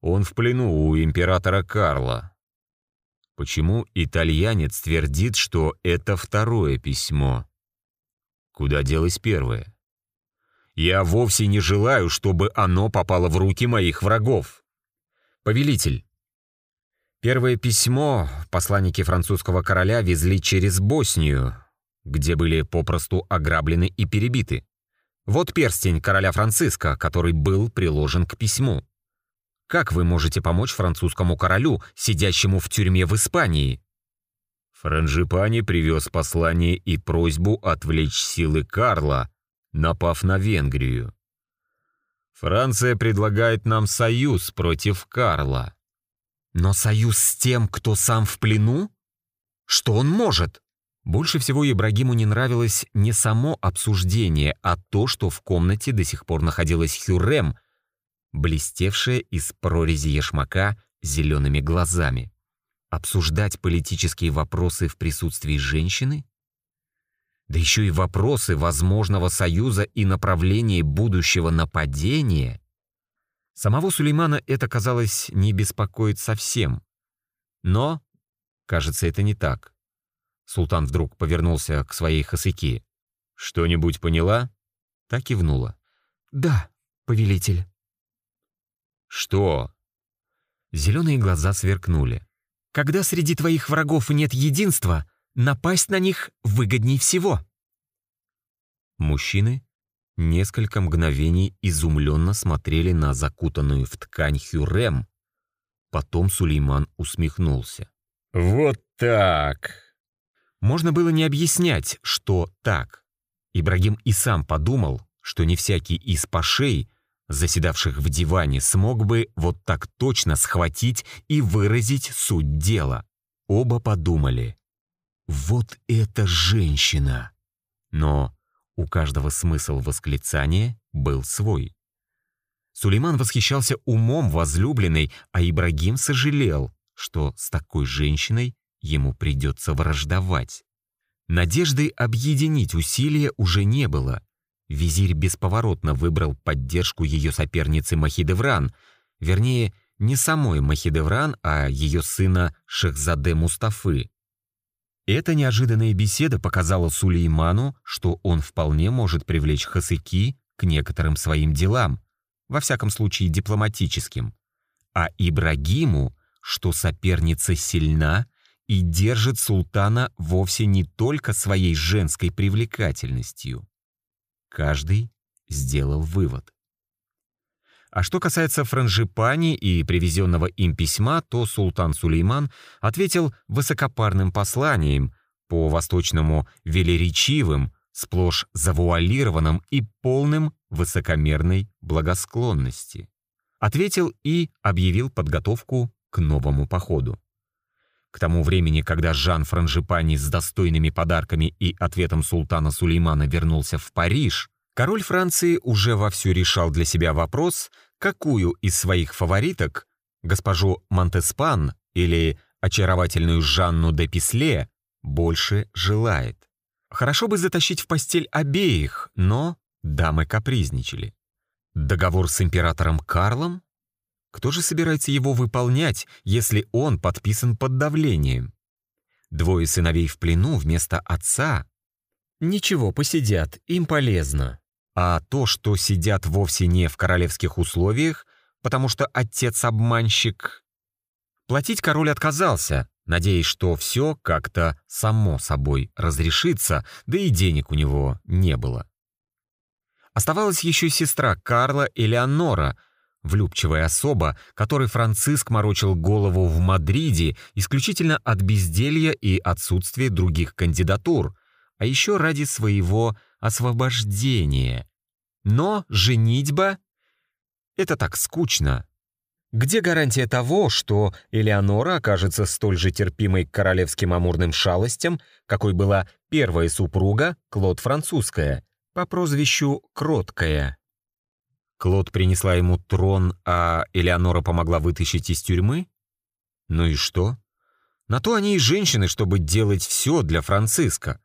он в плену у императора Карла. Почему итальянец твердит, что это второе письмо? Куда делось первое? Я вовсе не желаю, чтобы оно попало в руки моих врагов. Повелитель, первое письмо посланники французского короля везли через Боснию, где были попросту ограблены и перебиты. Вот перстень короля Франциска, который был приложен к письму. Как вы можете помочь французскому королю, сидящему в тюрьме в Испании?» Франжипани привез послание и просьбу отвлечь силы Карла, напав на Венгрию. Франция предлагает нам союз против Карла. Но союз с тем, кто сам в плену? Что он может? Больше всего Ибрагиму не нравилось не само обсуждение, а то, что в комнате до сих пор находилась Хюррем — блестевшая из прорези ешмака зелеными глазами. Обсуждать политические вопросы в присутствии женщины? Да еще и вопросы возможного союза и направления будущего нападения. Самого Сулеймана это, казалось, не беспокоит совсем. Но, кажется, это не так. Султан вдруг повернулся к своей хасыке. «Что-нибудь поняла?» Так кивнула. «Да, повелитель». «Что?» Зеленые глаза сверкнули. «Когда среди твоих врагов нет единства, напасть на них выгодней всего». Мужчины несколько мгновений изумленно смотрели на закутанную в ткань Хюрем. Потом Сулейман усмехнулся. «Вот так!» Можно было не объяснять, что так. Ибрагим и сам подумал, что не всякий из пашей заседавших в диване, смог бы вот так точно схватить и выразить суть дела. Оба подумали. «Вот эта женщина!» Но у каждого смысл восклицания был свой. Сулейман восхищался умом возлюбленной, а Ибрагим сожалел, что с такой женщиной ему придется враждовать. Надежды объединить усилия уже не было, Визирь бесповоротно выбрал поддержку ее соперницы Махидевран, вернее, не самой Махидевран, а ее сына Шехзаде Мустафы. Эта неожиданная беседа показала Сулейману, что он вполне может привлечь Хасыки к некоторым своим делам, во всяком случае дипломатическим, а Ибрагиму, что соперница сильна и держит султана вовсе не только своей женской привлекательностью. Каждый сделал вывод. А что касается франжипани и привезенного им письма, то султан Сулейман ответил высокопарным посланием, по-восточному велеречивым, сплошь завуалированным и полным высокомерной благосклонности. Ответил и объявил подготовку к новому походу. К тому времени, когда Жан Франжипани с достойными подарками и ответом султана Сулеймана вернулся в Париж, король Франции уже вовсю решал для себя вопрос, какую из своих фавориток, госпожу Монтеспан или очаровательную Жанну де Писле, больше желает. Хорошо бы затащить в постель обеих, но дамы капризничали. Договор с императором Карлом? Кто же собирается его выполнять, если он подписан под давлением? Двое сыновей в плену вместо отца? Ничего, посидят, им полезно. А то, что сидят вовсе не в королевских условиях, потому что отец обманщик. Платить король отказался, надеясь, что все как-то само собой разрешится, да и денег у него не было. Оставалась еще сестра Карла Элеонора, влюбчивая особа, которой Франциск морочил голову в Мадриде исключительно от безделья и отсутствия других кандидатур, а еще ради своего освобождения. Но женитьба — это так скучно. Где гарантия того, что Элеонора окажется столь же терпимой к королевским амурным шалостям, какой была первая супруга Клод Французская, по прозвищу Кроткая? Клод принесла ему трон, а Элеонора помогла вытащить из тюрьмы? Ну и что? На то они и женщины, чтобы делать все для Франциска.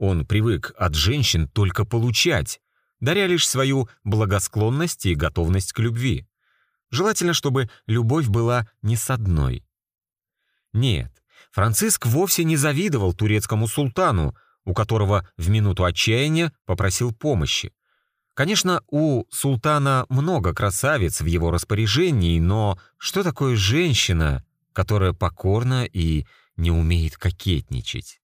Он привык от женщин только получать, даря лишь свою благосклонность и готовность к любви. Желательно, чтобы любовь была не с одной. Нет, Франциск вовсе не завидовал турецкому султану, у которого в минуту отчаяния попросил помощи. Конечно, у султана много красавиц в его распоряжении, но что такое женщина, которая покорна и не умеет кокетничать?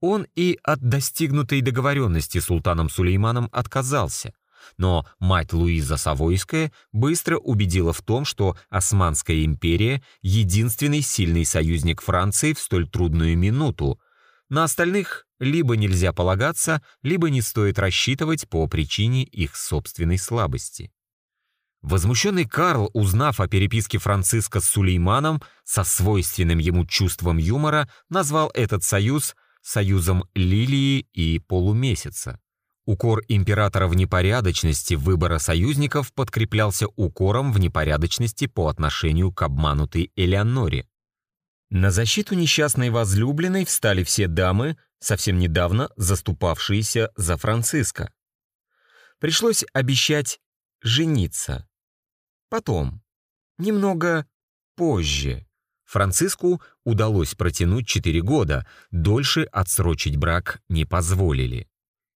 Он и от достигнутой договоренности с султаном Сулейманом отказался. Но мать Луиза Савойская быстро убедила в том, что Османская империя — единственный сильный союзник Франции в столь трудную минуту. На остальных либо нельзя полагаться, либо не стоит рассчитывать по причине их собственной слабости. Возмущенный Карл, узнав о переписке Франциска с Сулейманом, со свойственным ему чувством юмора, назвал этот союз «союзом лилии и полумесяца». Укор императора в непорядочности выбора союзников подкреплялся укором в непорядочности по отношению к обманутой Элеоноре. На защиту несчастной возлюбленной встали все дамы, совсем недавно заступавшиеся за Франциска. Пришлось обещать жениться. Потом, немного позже. Франциску удалось протянуть 4 года, дольше отсрочить брак не позволили.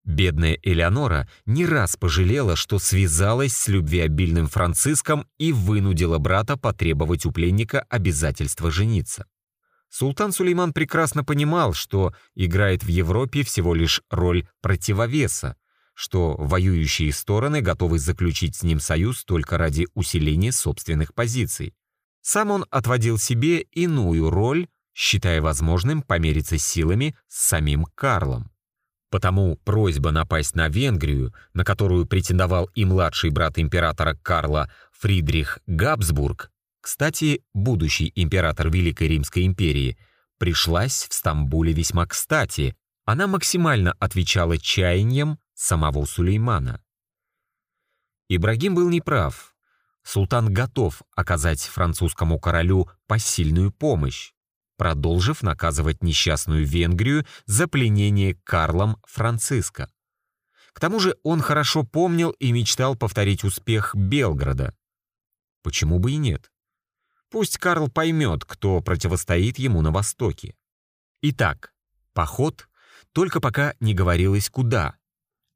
Бедная Элеонора не раз пожалела, что связалась с любвеобильным Франциском и вынудила брата потребовать у пленника обязательства жениться. Султан Сулейман прекрасно понимал, что играет в Европе всего лишь роль противовеса, что воюющие стороны готовы заключить с ним союз только ради усиления собственных позиций. Сам он отводил себе иную роль, считая возможным помериться силами с самим Карлом. Потому просьба напасть на Венгрию, на которую претендовал и младший брат императора Карла Фридрих Габсбург, кстати, будущий император Великой Римской империи, пришлась в Стамбуле весьма кстати. Она максимально отвечала чаяниям самого Сулеймана. Ибрагим был неправ. Султан готов оказать французскому королю посильную помощь продолжив наказывать несчастную Венгрию за пленение Карлом Франциско. К тому же он хорошо помнил и мечтал повторить успех Белграда. Почему бы и нет? Пусть Карл поймет, кто противостоит ему на Востоке. Итак, поход, только пока не говорилось куда.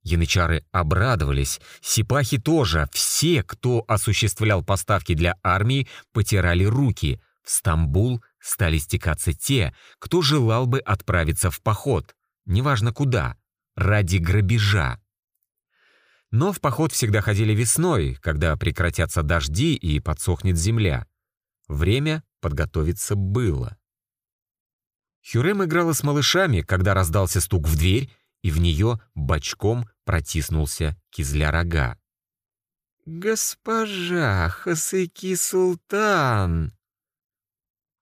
Янычары обрадовались, сипахи тоже, все, кто осуществлял поставки для армии, потирали руки. В Стамбул стали стекаться те, кто желал бы отправиться в поход, неважно куда, ради грабежа. Но в поход всегда ходили весной, когда прекратятся дожди и подсохнет земля. Время подготовиться было. Хюрем играла с малышами, когда раздался стук в дверь, и в нее бочком протиснулся кизля-рога. «Госпожа Хасыки-Султан!»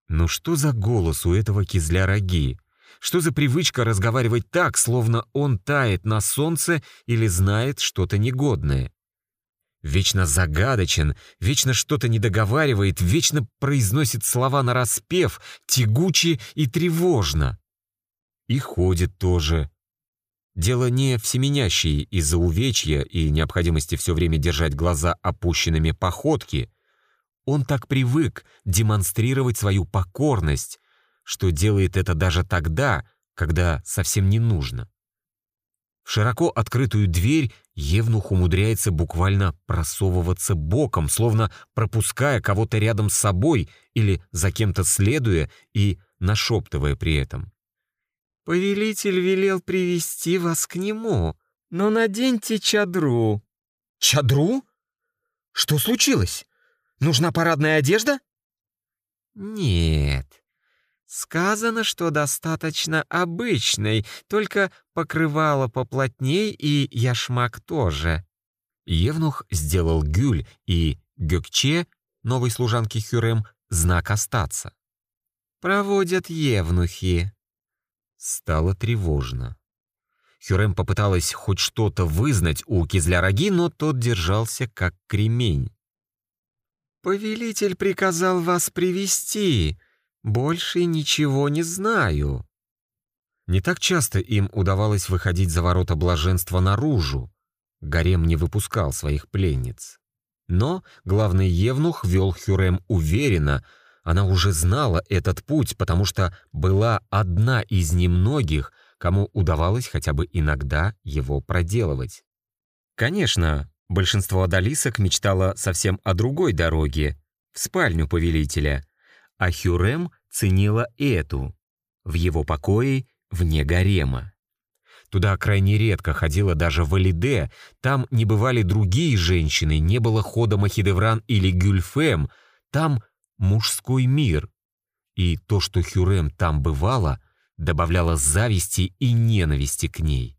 Ну что за голос у этого кизля роги? Что за привычка разговаривать так, словно он тает на солнце или знает что-то негодное? Вечно загадочен, вечно что-то недоговаривает, вечно произносит слова на распев, тягуче и тревожно. И ходит тоже. Дело не в семенящей из-за увечья и необходимости все время держать глаза опущенными походки. Он так привык демонстрировать свою покорность, что делает это даже тогда, когда совсем не нужно. В широко открытую дверь Евнух умудряется буквально просовываться боком, словно пропуская кого-то рядом с собой или за кем-то следуя и нашептывая при этом. «Повелитель велел привести вас к нему, но наденьте чадру». «Чадру? Что случилось? Нужна парадная одежда?» «Нет, Сказано, что достаточно обычной, только покрывало поплотней и яшмак тоже. Евнух сделал гюль и Гёкче, новой служанке Хюрем, знак остаться. «Проводят евнухи». Стало тревожно. Хюрем попыталась хоть что-то вызнать у Кизляраги, но тот держался как кремень. «Повелитель приказал вас привести больше ничего не знаю». Не так часто им удавалось выходить за ворота блаженства наружу. Гарем не выпускал своих пленниц. Но главный евнух вел Хюрем уверенно, она уже знала этот путь, потому что была одна из немногих, кому удавалось хотя бы иногда его проделывать. Конечно, большинство адалисок мечтало совсем о другой дороге, в спальню повелителя, а Хюрем ценила эту, в его покое вне гарема. Туда крайне редко ходила даже Валиде, там не бывали другие женщины, не было хода Махидевран или Гюльфем, там мужской мир. И то, что Хюрем там бывало, добавляло зависти и ненависти к ней.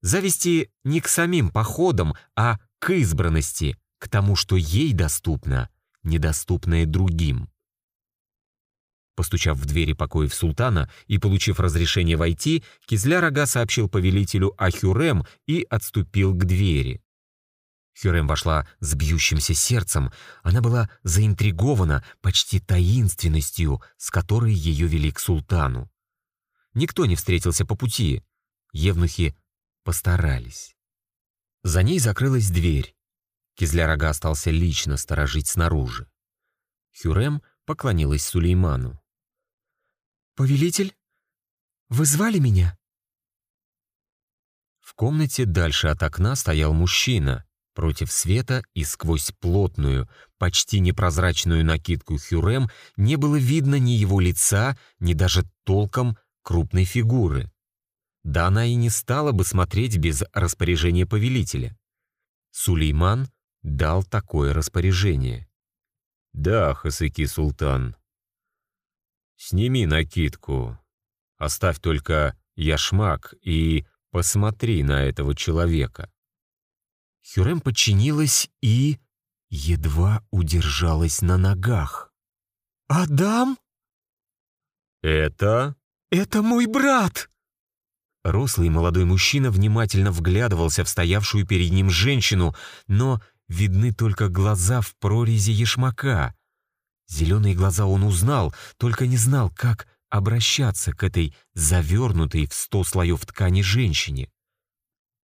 Зависти не к самим походам, а к избранности, к тому, что ей доступно, недоступное другим. Постучав в двери покоев султана и получив разрешение войти, Кизля-Рога сообщил повелителю о Хюрем и отступил к двери. Хюрем вошла с бьющимся сердцем. Она была заинтригована почти таинственностью, с которой ее вели к султану. Никто не встретился по пути. Евнухи постарались. За ней закрылась дверь. Кизля-Рога остался лично сторожить снаружи. Хюрем поклонилась Сулейману. «Повелитель, вы звали меня?» В комнате дальше от окна стоял мужчина, против света и сквозь плотную, почти непрозрачную накидку Хюрем не было видно ни его лица, ни даже толком крупной фигуры. Да она и не стала бы смотреть без распоряжения повелителя. Сулейман дал такое распоряжение. «Да, Хасыки Султан, Сними накидку. Оставь только яшмак и посмотри на этого человека». Хюрем подчинилась и едва удержалась на ногах. «Адам?» «Это?» «Это мой брат!» Рослый молодой мужчина внимательно вглядывался в стоявшую перед ним женщину, но видны только глаза в прорези ешмака. Зеленые глаза он узнал, только не знал, как обращаться к этой завернутой в сто слоев ткани женщине.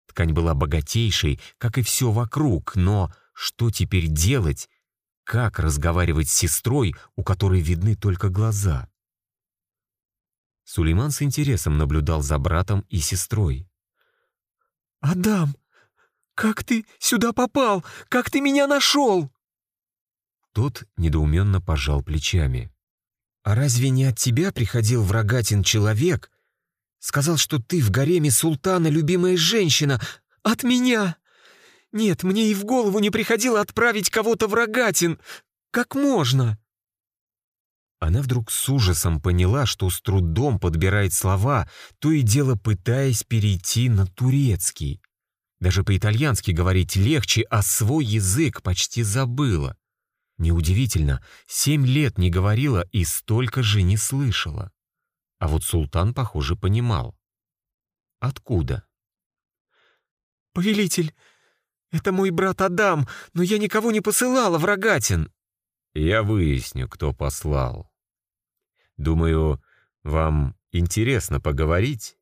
Ткань была богатейшей, как и все вокруг, но что теперь делать? Как разговаривать с сестрой, у которой видны только глаза? Сулейман с интересом наблюдал за братом и сестрой. «Адам, как ты сюда попал? Как ты меня нашел?» Тот недоуменно пожал плечами. «А разве не от тебя приходил врагатин человек? Сказал, что ты в гареме султана любимая женщина. От меня! Нет, мне и в голову не приходило отправить кого-то в рогатин. Как можно?» Она вдруг с ужасом поняла, что с трудом подбирает слова, то и дело пытаясь перейти на турецкий. Даже по-итальянски говорить легче, а свой язык почти забыла. Неудивительно, семь лет не говорила и столько же не слышала. А вот султан, похоже, понимал. Откуда? «Повелитель, это мой брат Адам, но я никого не посылала в Рогатин». «Я выясню, кто послал. Думаю, вам интересно поговорить?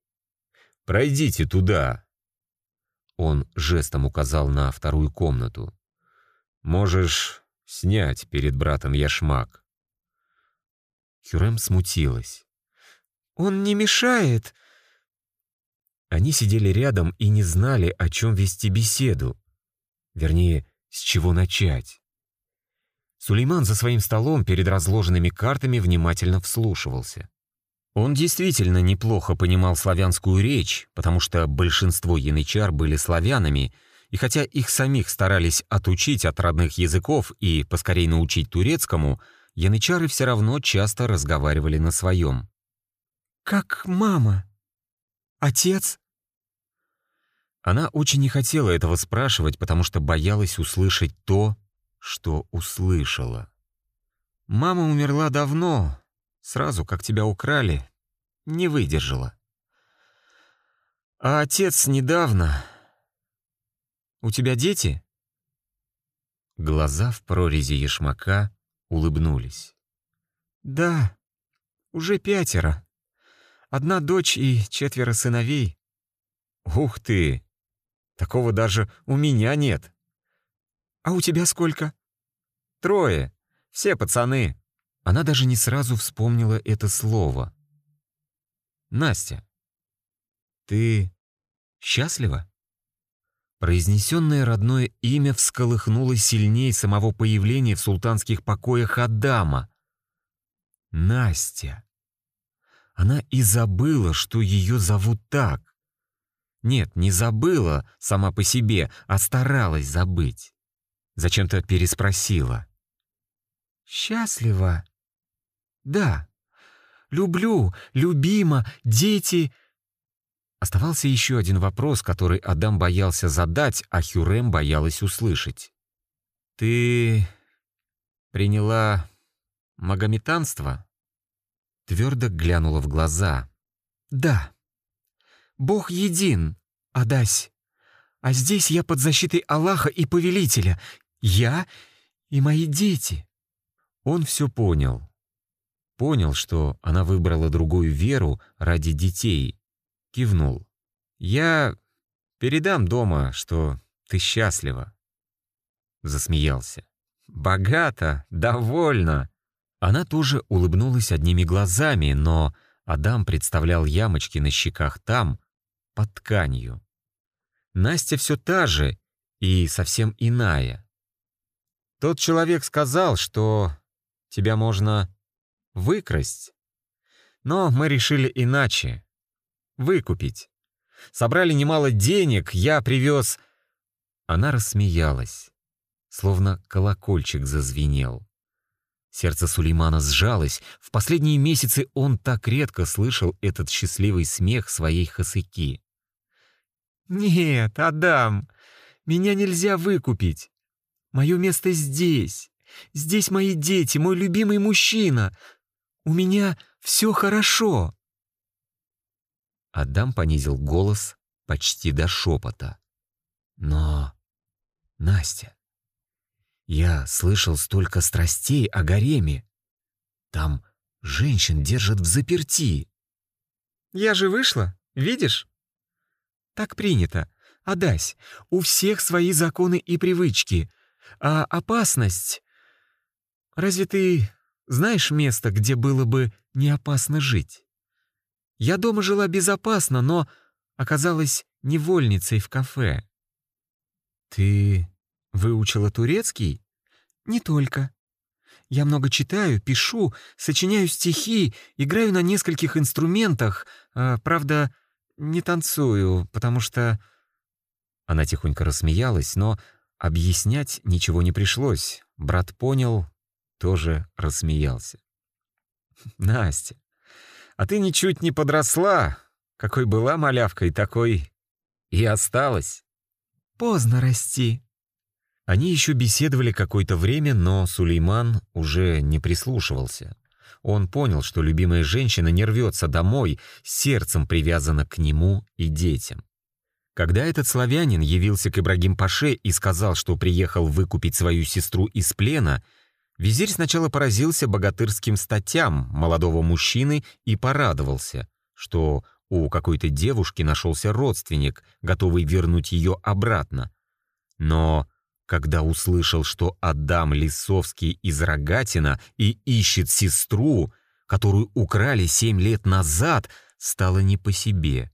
Пройдите туда». Он жестом указал на вторую комнату. «Можешь снять перед братом яшмак. Хюрем смутилась. «Он не мешает!» Они сидели рядом и не знали, о чем вести беседу. Вернее, с чего начать. Сулейман за своим столом перед разложенными картами внимательно вслушивался. Он действительно неплохо понимал славянскую речь, потому что большинство янычар были славянами, и хотя их самих старались отучить от родных языков и поскорей научить турецкому, янычары все равно часто разговаривали на своем. «Как мама? Отец?» Она очень не хотела этого спрашивать, потому что боялась услышать то, что услышала. «Мама умерла давно, сразу как тебя украли, не выдержала. А отец недавно. У тебя дети?» Глаза в прорези ешмака улыбнулись. «Да, уже пятеро. Одна дочь и четверо сыновей». «Ух ты! Такого даже у меня нет». «А у тебя сколько?» «Трое. Все пацаны». Она даже не сразу вспомнила это слово. «Настя, ты счастлива?» Произнесенное родное имя всколыхнуло сильнее самого появления в султанских покоях Адама. Настя. Она и забыла, что ее зовут так. Нет, не забыла сама по себе, а старалась забыть. Зачем-то переспросила. «Счастлива?» «Да. Люблю, любима, дети...» Оставался еще один вопрос, который Адам боялся задать, а Хюрем боялась услышать. «Ты приняла магометанство?» Твердо глянула в глаза. «Да. Бог един, Адась. А здесь я под защитой Аллаха и Повелителя. Я и мои дети». Он все понял. Понял, что она выбрала другую веру ради детей. Кивнул. «Я передам дома, что ты счастлива». Засмеялся. «Богато, довольно». Она тоже улыбнулась одними глазами, но Адам представлял ямочки на щеках там, под тканью. Настя все та же и совсем иная. Тот человек сказал, что тебя можно выкрасть. Но мы решили иначе. Выкупить. Собрали немало денег, я привез... Она рассмеялась, словно колокольчик зазвенел. Сердце Сулеймана сжалось. В последние месяцы он так редко слышал этот счастливый смех своей хасыки. «Нет, Адам, меня нельзя выкупить. Мое место здесь. Здесь мои дети, мой любимый мужчина. У меня все хорошо». Адам понизил голос почти до шепота. «Но, Настя, я слышал столько страстей о гареме. Там женщин держат в заперти». «Я же вышла, видишь?» Так принято. Адась, у всех свои законы и привычки. А опасность... Разве ты знаешь место, где было бы не опасно жить? Я дома жила безопасно, но оказалась невольницей в кафе. Ты выучила турецкий? Не только. Я много читаю, пишу, сочиняю стихи, играю на нескольких инструментах. А, правда, не танцую, потому что...» Она тихонько рассмеялась, но объяснять ничего не пришлось. Брат понял, тоже рассмеялся. «Настя, а ты ничуть не подросла. Какой была малявкой, такой и осталась». «Поздно расти». Они еще беседовали какое-то время, но Сулейман уже не прислушивался. Он понял, что любимая женщина не рвется домой, сердцем привязана к нему и детям. Когда этот славянин явился к Ибрагим-Паше и сказал, что приехал выкупить свою сестру из плена, визирь сначала поразился богатырским статьям молодого мужчины и порадовался, что у какой-то девушки нашелся родственник, готовый вернуть ее обратно. Но когда услышал, что Адам Лисовский из Рогатина и ищет сестру, которую украли семь лет назад, стало не по себе.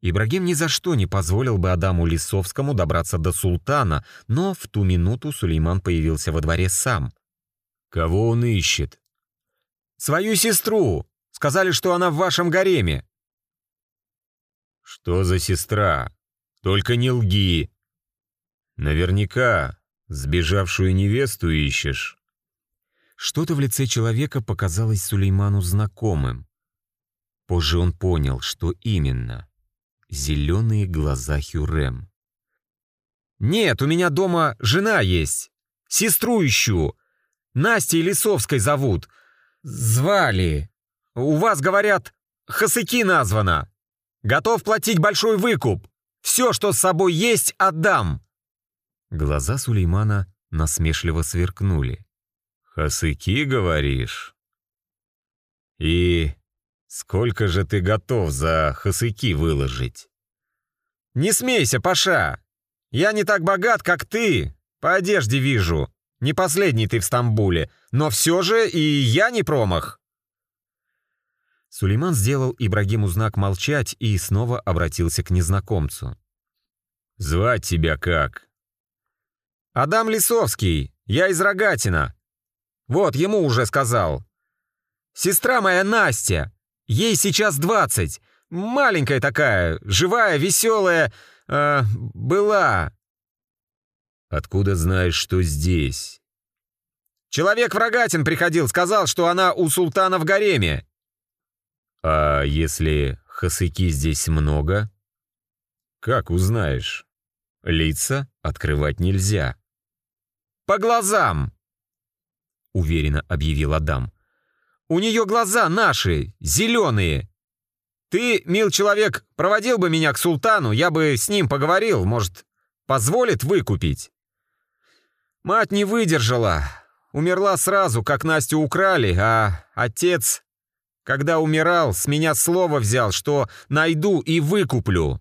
Ибрагим ни за что не позволил бы Адаму Лисовскому добраться до султана, но в ту минуту Сулейман появился во дворе сам. «Кого он ищет?» «Свою сестру! Сказали, что она в вашем гареме!» «Что за сестра? Только не лги!» «Наверняка сбежавшую невесту ищешь». Что-то в лице человека показалось Сулейману знакомым. Позже он понял, что именно. Зеленые глаза Хюрем. «Нет, у меня дома жена есть. Сестру ищу. Настей Лисовской зовут. Звали. У вас, говорят, Хасыки названа. Готов платить большой выкуп. Все, что с собой есть, отдам». Глаза Сулеймана насмешливо сверкнули. «Хасыки, говоришь? И сколько же ты готов за хасыки выложить?» «Не смейся, Паша! Я не так богат, как ты, по одежде вижу. Не последний ты в Стамбуле, но все же и я не промах». Сулейман сделал Ибрагиму знак молчать и снова обратился к незнакомцу. «Звать тебя как?» «Адам Лисовский, я из Рогатина. Вот, ему уже сказал. Сестра моя Настя, ей сейчас двадцать, маленькая такая, живая, веселая, э, была». «Откуда знаешь, что здесь?» «Человек в Рогатин приходил, сказал, что она у султана в гареме». «А если хасыки здесь много?» «Как узнаешь? Лица открывать нельзя». «По глазам!» — уверенно объявил Адам. «У нее глаза наши, зеленые. Ты, мил человек, проводил бы меня к султану, я бы с ним поговорил, может, позволит выкупить?» Мать не выдержала, умерла сразу, как Настю украли, а отец, когда умирал, с меня слово взял, что найду и выкуплю.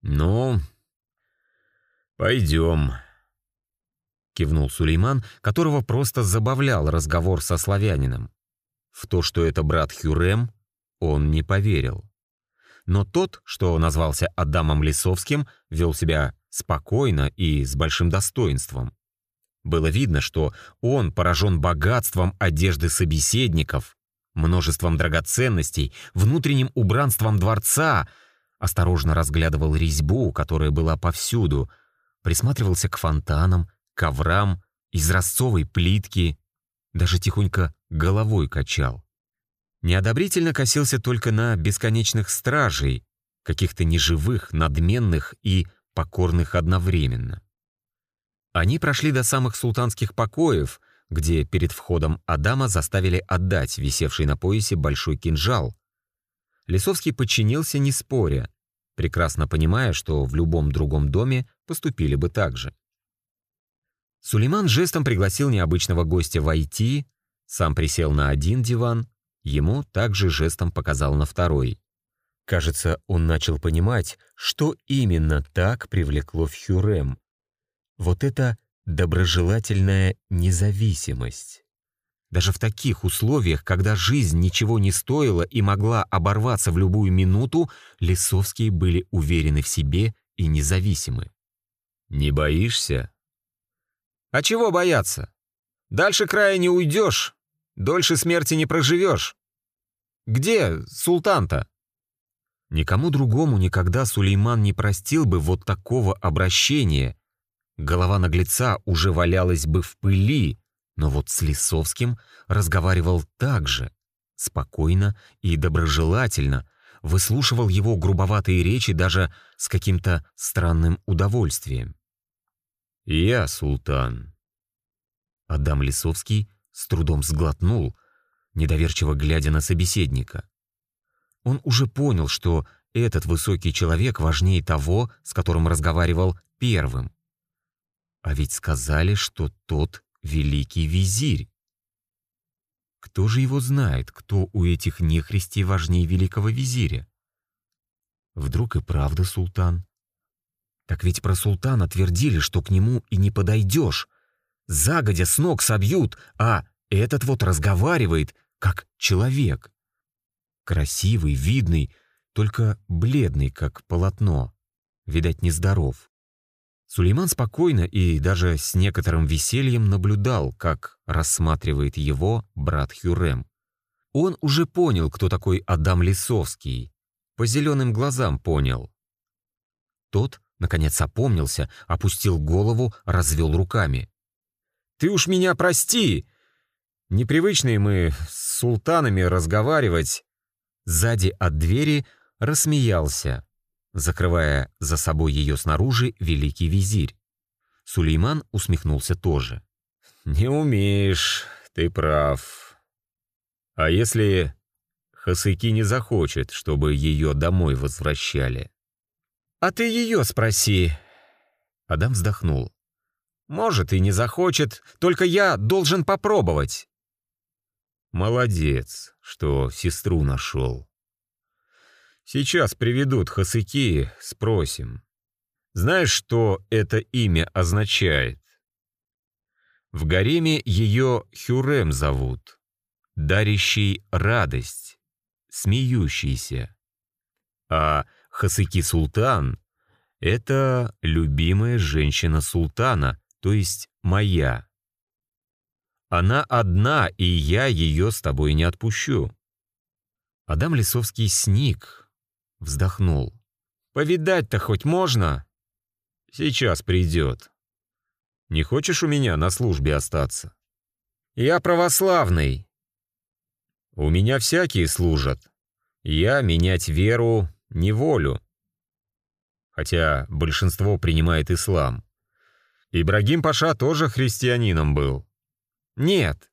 «Ну, пойдем», — кивнул Сулейман, которого просто забавлял разговор со славянином. В то, что это брат Хюрем, он не поверил. Но тот, что назвался Адамом Лисовским, вел себя спокойно и с большим достоинством. Было видно, что он поражен богатством одежды собеседников, множеством драгоценностей, внутренним убранством дворца, осторожно разглядывал резьбу, которая была повсюду, присматривался к фонтанам, коврам, изразцовой плитки, даже тихонько головой качал. Неодобрительно косился только на бесконечных стражей, каких-то неживых, надменных и покорных одновременно. Они прошли до самых султанских покоев, где перед входом Адама заставили отдать висевший на поясе большой кинжал. Лисовский подчинился, не споря, прекрасно понимая, что в любом другом доме поступили бы так же. Сулейман жестом пригласил необычного гостя войти, сам присел на один диван, ему также жестом показал на второй. Кажется, он начал понимать, что именно так привлекло в Хюрем. Вот это доброжелательная независимость. Даже в таких условиях, когда жизнь ничего не стоила и могла оборваться в любую минуту, Лисовские были уверены в себе и независимы. «Не боишься?» «А чего бояться? Дальше края не уйдешь, дольше смерти не проживешь. Где султан-то?» Никому другому никогда Сулейман не простил бы вот такого обращения. Голова наглеца уже валялась бы в пыли, но вот с Лисовским разговаривал так же, спокойно и доброжелательно, выслушивал его грубоватые речи даже с каким-то странным удовольствием. «Я султан». Адам Лисовский с трудом сглотнул, недоверчиво глядя на собеседника. Он уже понял, что этот высокий человек важнее того, с которым разговаривал первым. А ведь сказали, что тот великий визирь. Кто же его знает, кто у этих нехристей важнее великого визиря? Вдруг и правда султан? Так ведь про султана твердили, что к нему и не подойдешь. Загодя с ног собьют, а этот вот разговаривает, как человек. Красивый, видный, только бледный, как полотно. Видать, нездоров. Сулейман спокойно и даже с некоторым весельем наблюдал, как рассматривает его брат Хюрем. Он уже понял, кто такой Адам Лисовский. По зеленым глазам понял. Тот, наконец, опомнился, опустил голову, развел руками. «Ты уж меня прости! Непривычные мы с султанами разговаривать!» Сзади от двери рассмеялся, закрывая за собой ее снаружи великий визирь. Сулейман усмехнулся тоже. «Не умеешь, ты прав. А если Хасыки не захочет, чтобы ее домой возвращали?» «А ты ее спроси». Адам вздохнул. «Может, и не захочет, только я должен попробовать». «Молодец, что сестру нашел», Сейчас приведут Хасыки, спросим. Знаешь, что это имя означает? В гареме ее Хюрем зовут, дарящий радость, смеющийся. А Хасыки Султан — это любимая женщина султана, то есть моя. Она одна, и я ее с тобой не отпущу. Адам Лисовский сник, Вздохнул. «Повидать-то хоть можно?» «Сейчас придет. Не хочешь у меня на службе остаться?» «Я православный». «У меня всякие служат. Я менять веру не волю. Хотя большинство принимает ислам. Ибрагим Паша тоже христианином был. Нет,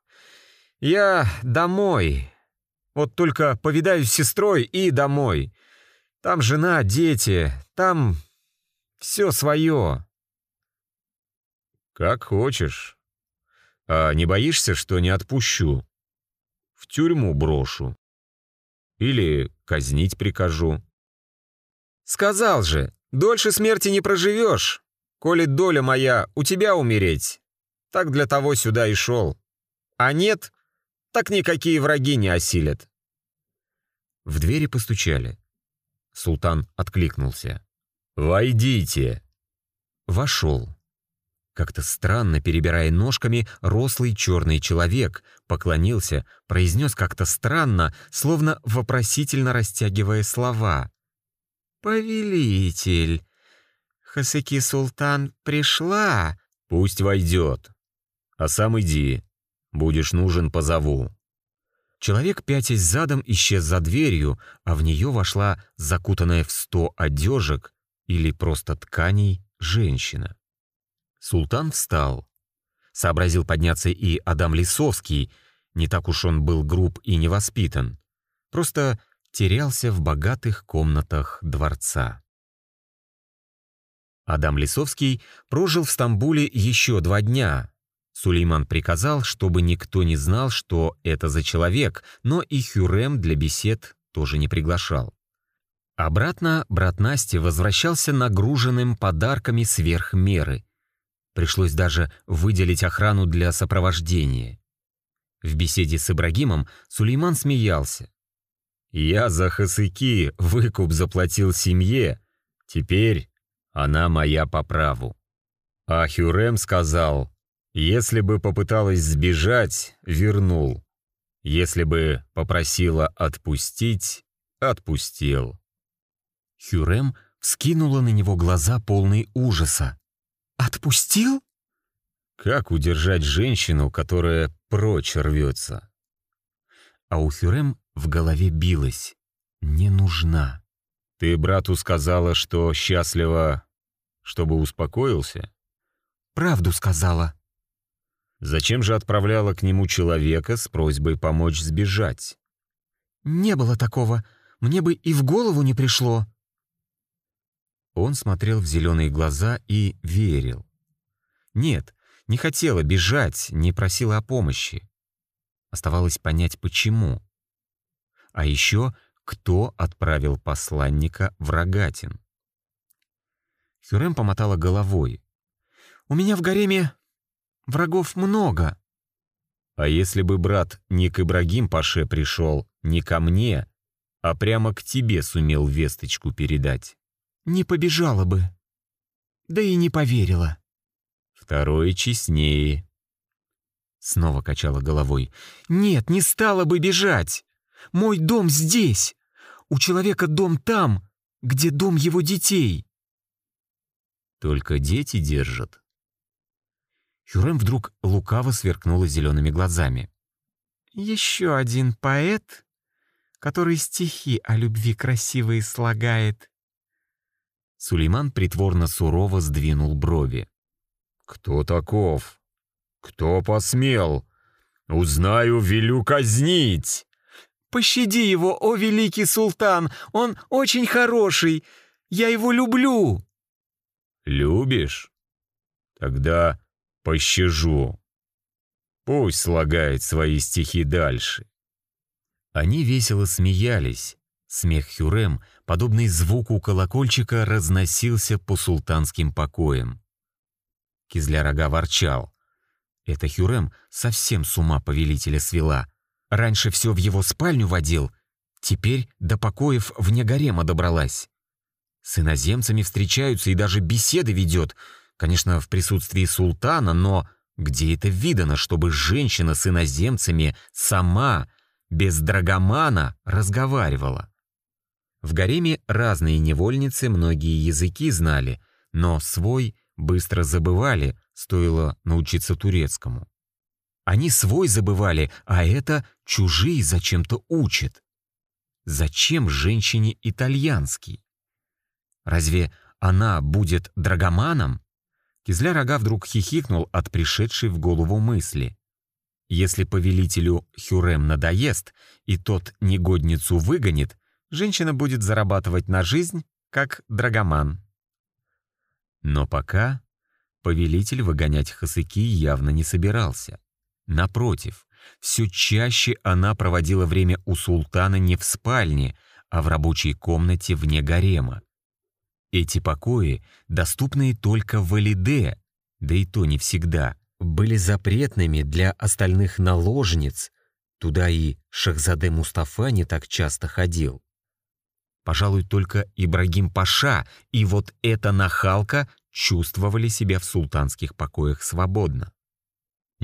я домой. Вот только повидаюсь с сестрой и домой. Там жена, дети, там все свое. Как хочешь. А не боишься, что не отпущу? В тюрьму брошу. Или казнить прикажу. Сказал же, дольше смерти не проживешь. Коли доля моя у тебя умереть, так для того сюда и шел. А нет, так никакие враги не осилят. В двери постучали. Султан откликнулся. «Войдите!» Вошел. Как-то странно, перебирая ножками, рослый черный человек поклонился, произнес как-то странно, словно вопросительно растягивая слова. «Повелитель, Хасыки Султан пришла?» «Пусть войдет. А сам иди. Будешь нужен, позову». Человек, пятясь задом, исчез за дверью, а в нее вошла закутанная в сто одежек или просто тканей женщина. Султан встал. Сообразил подняться и Адам Лисовский, не так уж он был груб и невоспитан, просто терялся в богатых комнатах дворца. Адам Лисовский прожил в Стамбуле еще два дня, Сулейман приказал, чтобы никто не знал, что это за человек, но и Хюрем для бесед тоже не приглашал. Обратно брат Насти возвращался нагруженным подарками сверх меры. Пришлось даже выделить охрану для сопровождения. В беседе с Ибрагимом Сулейман смеялся. «Я за Хасыки выкуп заплатил семье, теперь она моя по праву». А Хюрем сказал, если бы попыталась сбежать, вернул. Если бы попросила отпустить, отпустил. Хюрем вскинула на него глаза полные ужаса. «Отпустил?» Как удержать женщину, которая прочь рвется? А у Хюрем в голове билась. «Не нужна». «Ты брату сказала, что счастлива, чтобы успокоился?» «Правду сказала», Зачем же отправляла к нему человека с просьбой помочь сбежать? «Не было такого. Мне бы и в голову не пришло». Он смотрел в зеленые глаза и верил. Нет, не хотела бежать, не просила о помощи. Оставалось понять, почему. А еще, кто отправил посланника в Рогатин. Хюрем помотала головой. «У меня в гареме врагов много». «А если бы брат не к Ибрагим Паше пришел, не ко мне, а прямо к тебе сумел весточку передать?» «Не побежала бы. Да и не поверила». «Второе честнее». Снова качала головой. «Нет, не стала бы бежать. Мой дом здесь. У человека дом там, где дом его детей». «Только дети держат». Хюрем вдруг лукаво сверкнула зелеными глазами. «Еще один поэт, который стихи о любви красивые слагает». Сулейман притворно сурово сдвинул брови. «Кто таков? Кто посмел? Узнаю, велю казнить!» «Пощади его, о великий султан! Он очень хороший! Я его люблю!» «Любишь? Тогда пощажу. Пусть слагает свои стихи дальше». Они весело смеялись. Смех Хюрем, подобный звуку колокольчика, разносился по султанским покоям. Кизля-рога ворчал. Эта Хюрем совсем с ума повелителя свела. Раньше все в его спальню водил, теперь до покоев вне гарема добралась. С иноземцами встречаются и даже беседы ведет, конечно, в присутствии султана, но где это видано, чтобы женщина с иноземцами сама, без драгомана, разговаривала? В гареме разные невольницы многие языки знали, но свой быстро забывали, стоило научиться турецкому. Они свой забывали, а это чужие зачем-то учат. Зачем женщине итальянский? Разве она будет драгоманом? Кизля-рога вдруг хихикнул от пришедшей в голову мысли. Если повелителю Хюрем надоест, и тот негодницу выгонит, женщина будет зарабатывать на жизнь, как драгоман. Но пока повелитель выгонять Хасыки явно не собирался. Напротив, все чаще она проводила время у султана не в спальне, а в рабочей комнате вне гарема. Эти покои, доступные только в Алиде, да и то не всегда, были запретными для остальных наложниц, туда и Шахзаде Мустафа не так часто ходил. Пожалуй, только Ибрагим Паша и вот эта нахалка чувствовали себя в султанских покоях свободно.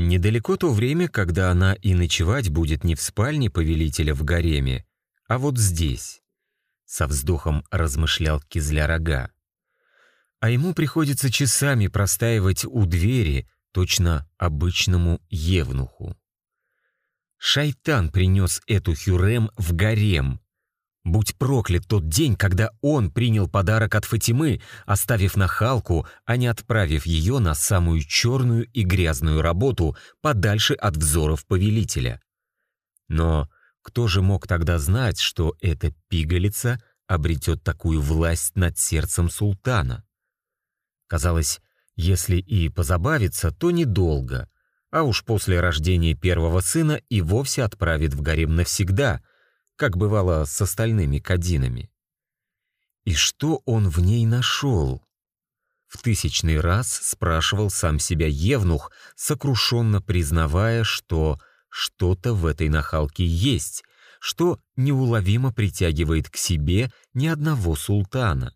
Недалеко то время, когда она и ночевать будет не в спальне повелителя в гареме, а вот здесь. Со вздохом размышлял Кизля-рога. А ему приходится часами простаивать у двери, точно обычному евнуху. Шайтан принес эту Хюрем в гарем, Будь проклят тот день, когда он принял подарок от Фатимы, оставив нахалку, а не отправив ее на самую черную и грязную работу подальше от взоров повелителя. Но кто же мог тогда знать, что эта пигалица обретет такую власть над сердцем султана? Казалось, если и позабавится, то недолго, а уж после рождения первого сына и вовсе отправит в гарем навсегда — как бывало с остальными кадинами. И что он в ней нашел? В тысячный раз спрашивал сам себя Евнух, сокрушенно признавая, что что-то в этой нахалке есть, что неуловимо притягивает к себе ни одного султана.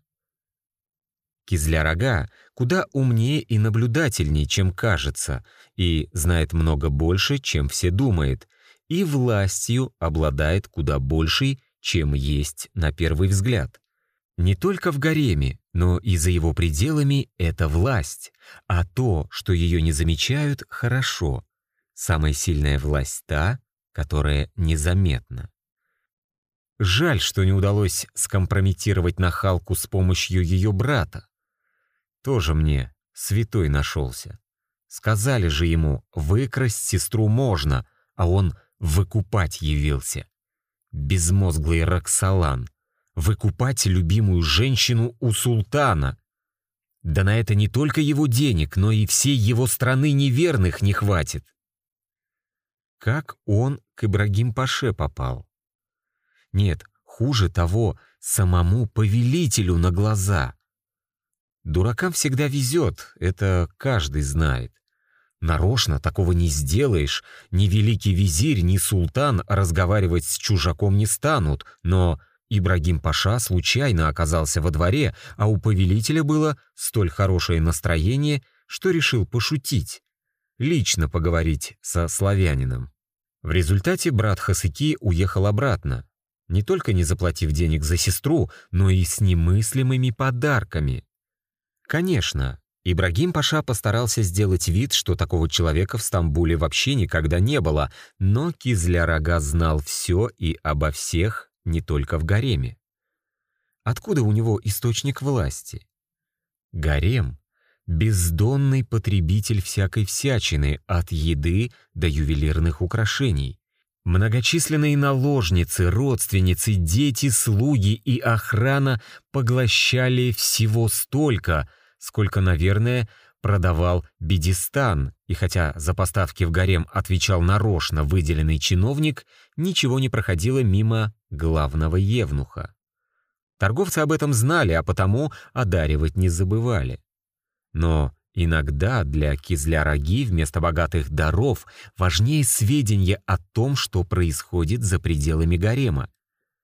Кизля-рога куда умнее и наблюдательнее, чем кажется, и знает много больше, чем все думает, и властью обладает куда большей, чем есть на первый взгляд. Не только в гареме, но и за его пределами это власть, а то, что ее не замечают, хорошо. Самая сильная власть та, которая незаметна. Жаль, что не удалось скомпрометировать нахалку с помощью ее брата. Тоже мне святой нашелся. Сказали же ему, выкрасть сестру можно, а он выкупать явился. Безмозглый Роксолан. Выкупать любимую женщину у султана. Да на это не только его денег, но и всей его страны неверных не хватит. Как он к Ибрагим-Паше попал? Нет, хуже того, самому повелителю на глаза. Дуракам всегда везет, это каждый знает. Нарочно такого не сделаешь. Ни великий визирь, ни султан разговаривать с чужаком не станут, но Ибрагим Паша случайно оказался во дворе, а у повелителя было столь хорошее настроение, что решил пошутить, лично поговорить со славянином. В результате брат Хасыки уехал обратно, не только не заплатив денег за сестру, но и с немыслимыми подарками. Конечно, Ибрагим Паша постарался сделать вид, что такого человека в Стамбуле вообще никогда не было, но Кизля-Рога знал все и обо всех, не только в гареме. Откуда у него источник власти? Гарем — бездонный потребитель всякой всячины, от еды до ювелирных украшений. Многочисленные наложницы, родственницы, дети, слуги и охрана поглощали всего столько — сколько, наверное, продавал Бедистан, и хотя за поставки в гарем отвечал нарочно выделенный чиновник, ничего не проходило мимо главного евнуха. Торговцы об этом знали, а потому одаривать не забывали. Но иногда для кизля-роги вместо богатых даров важнее сведения о том, что происходит за пределами гарема.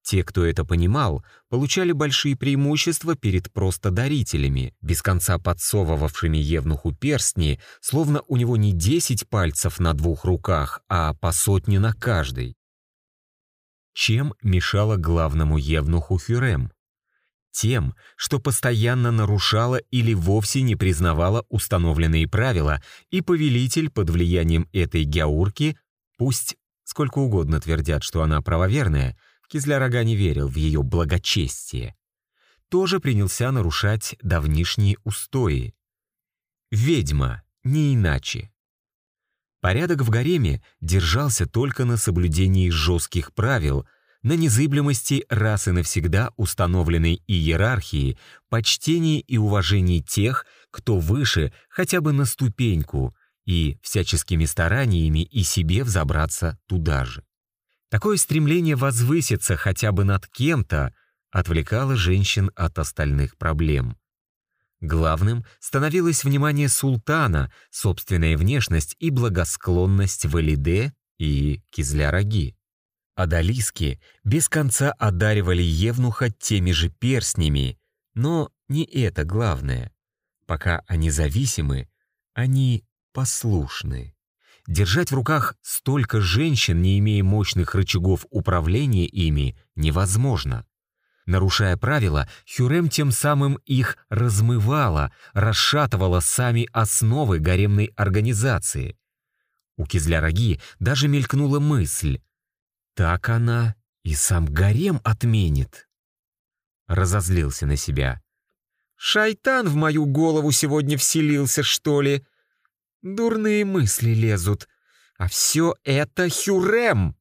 Те, кто это понимал, получали большие преимущества перед просто дарителями, без конца подсовывавшими Евнуху перстни, словно у него не десять пальцев на двух руках, а по сотне на каждой. Чем мешало главному Евнуху Хюрем? Тем, что постоянно нарушала или вовсе не признавала установленные правила, и повелитель под влиянием этой гяурки, пусть сколько угодно твердят, что она правоверная, Кизлярага не верил в ее благочестие. Тоже принялся нарушать давнишние устои. Ведьма, не иначе. Порядок в гареме держался только на соблюдении жестких правил, на незыблемости раз и навсегда установленной иерархии, почтении и уважении тех, кто выше хотя бы на ступеньку, и всяческими стараниями и себе взобраться туда же. Такое стремление возвыситься хотя бы над кем-то отвлекало женщин от остальных проблем. Главным становилось внимание султана, собственная внешность и благосклонность Валиде и Кизляраги. Адалиски без конца одаривали Евнуха теми же перстнями, но не это главное. Пока они зависимы, они послушны. Держать в руках столько женщин, не имея мощных рычагов управления ими, невозможно. Нарушая правила, Хюрем тем самым их размывала, расшатывала сами основы гаремной организации. У Кизляраги даже мелькнула мысль. Так она и сам гарем отменит. Разозлился на себя. «Шайтан в мою голову сегодня вселился, что ли?» Дурные мысли лезут. А все это Хюрем.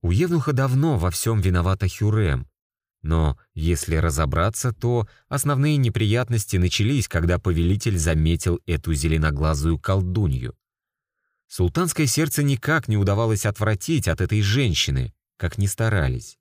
У Евнуха давно во всем виновата Хюрем. Но если разобраться, то основные неприятности начались, когда повелитель заметил эту зеленоглазую колдунью. Султанское сердце никак не удавалось отвратить от этой женщины, как ни старались.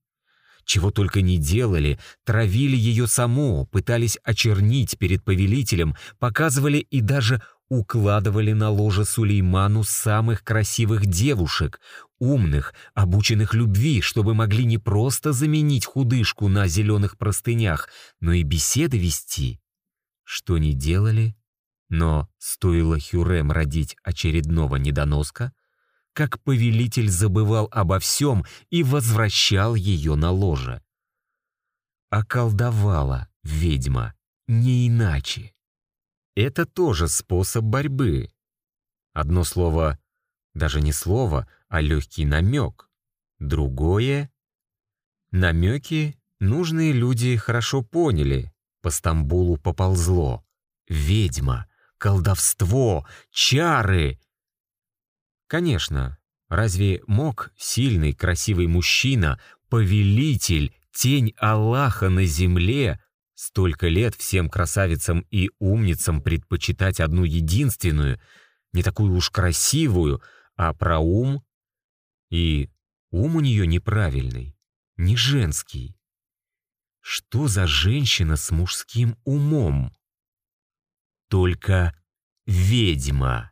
Чего только не делали, травили ее саму, пытались очернить перед повелителем, показывали и даже укладывали на ложе Сулейману самых красивых девушек, умных, обученных любви, чтобы могли не просто заменить худышку на зеленых простынях, но и беседы вести. Что не делали, но стоило Хюрем родить очередного недоноска, как повелитель забывал обо всем и возвращал ее на ложе. Околдовала ведьма, не иначе. Это тоже способ борьбы. Одно слово, даже не слово, а легкий намек. Другое — намеки нужные люди хорошо поняли. По Стамбулу поползло. Ведьма, колдовство, чары. Конечно, разве мог сильный, красивый мужчина, повелитель, тень Аллаха на земле Столько лет всем красавицам и умницам предпочитать одну единственную, не такую уж красивую, а про ум. И ум у нее неправильный, не женский. Что за женщина с мужским умом? только ведьма.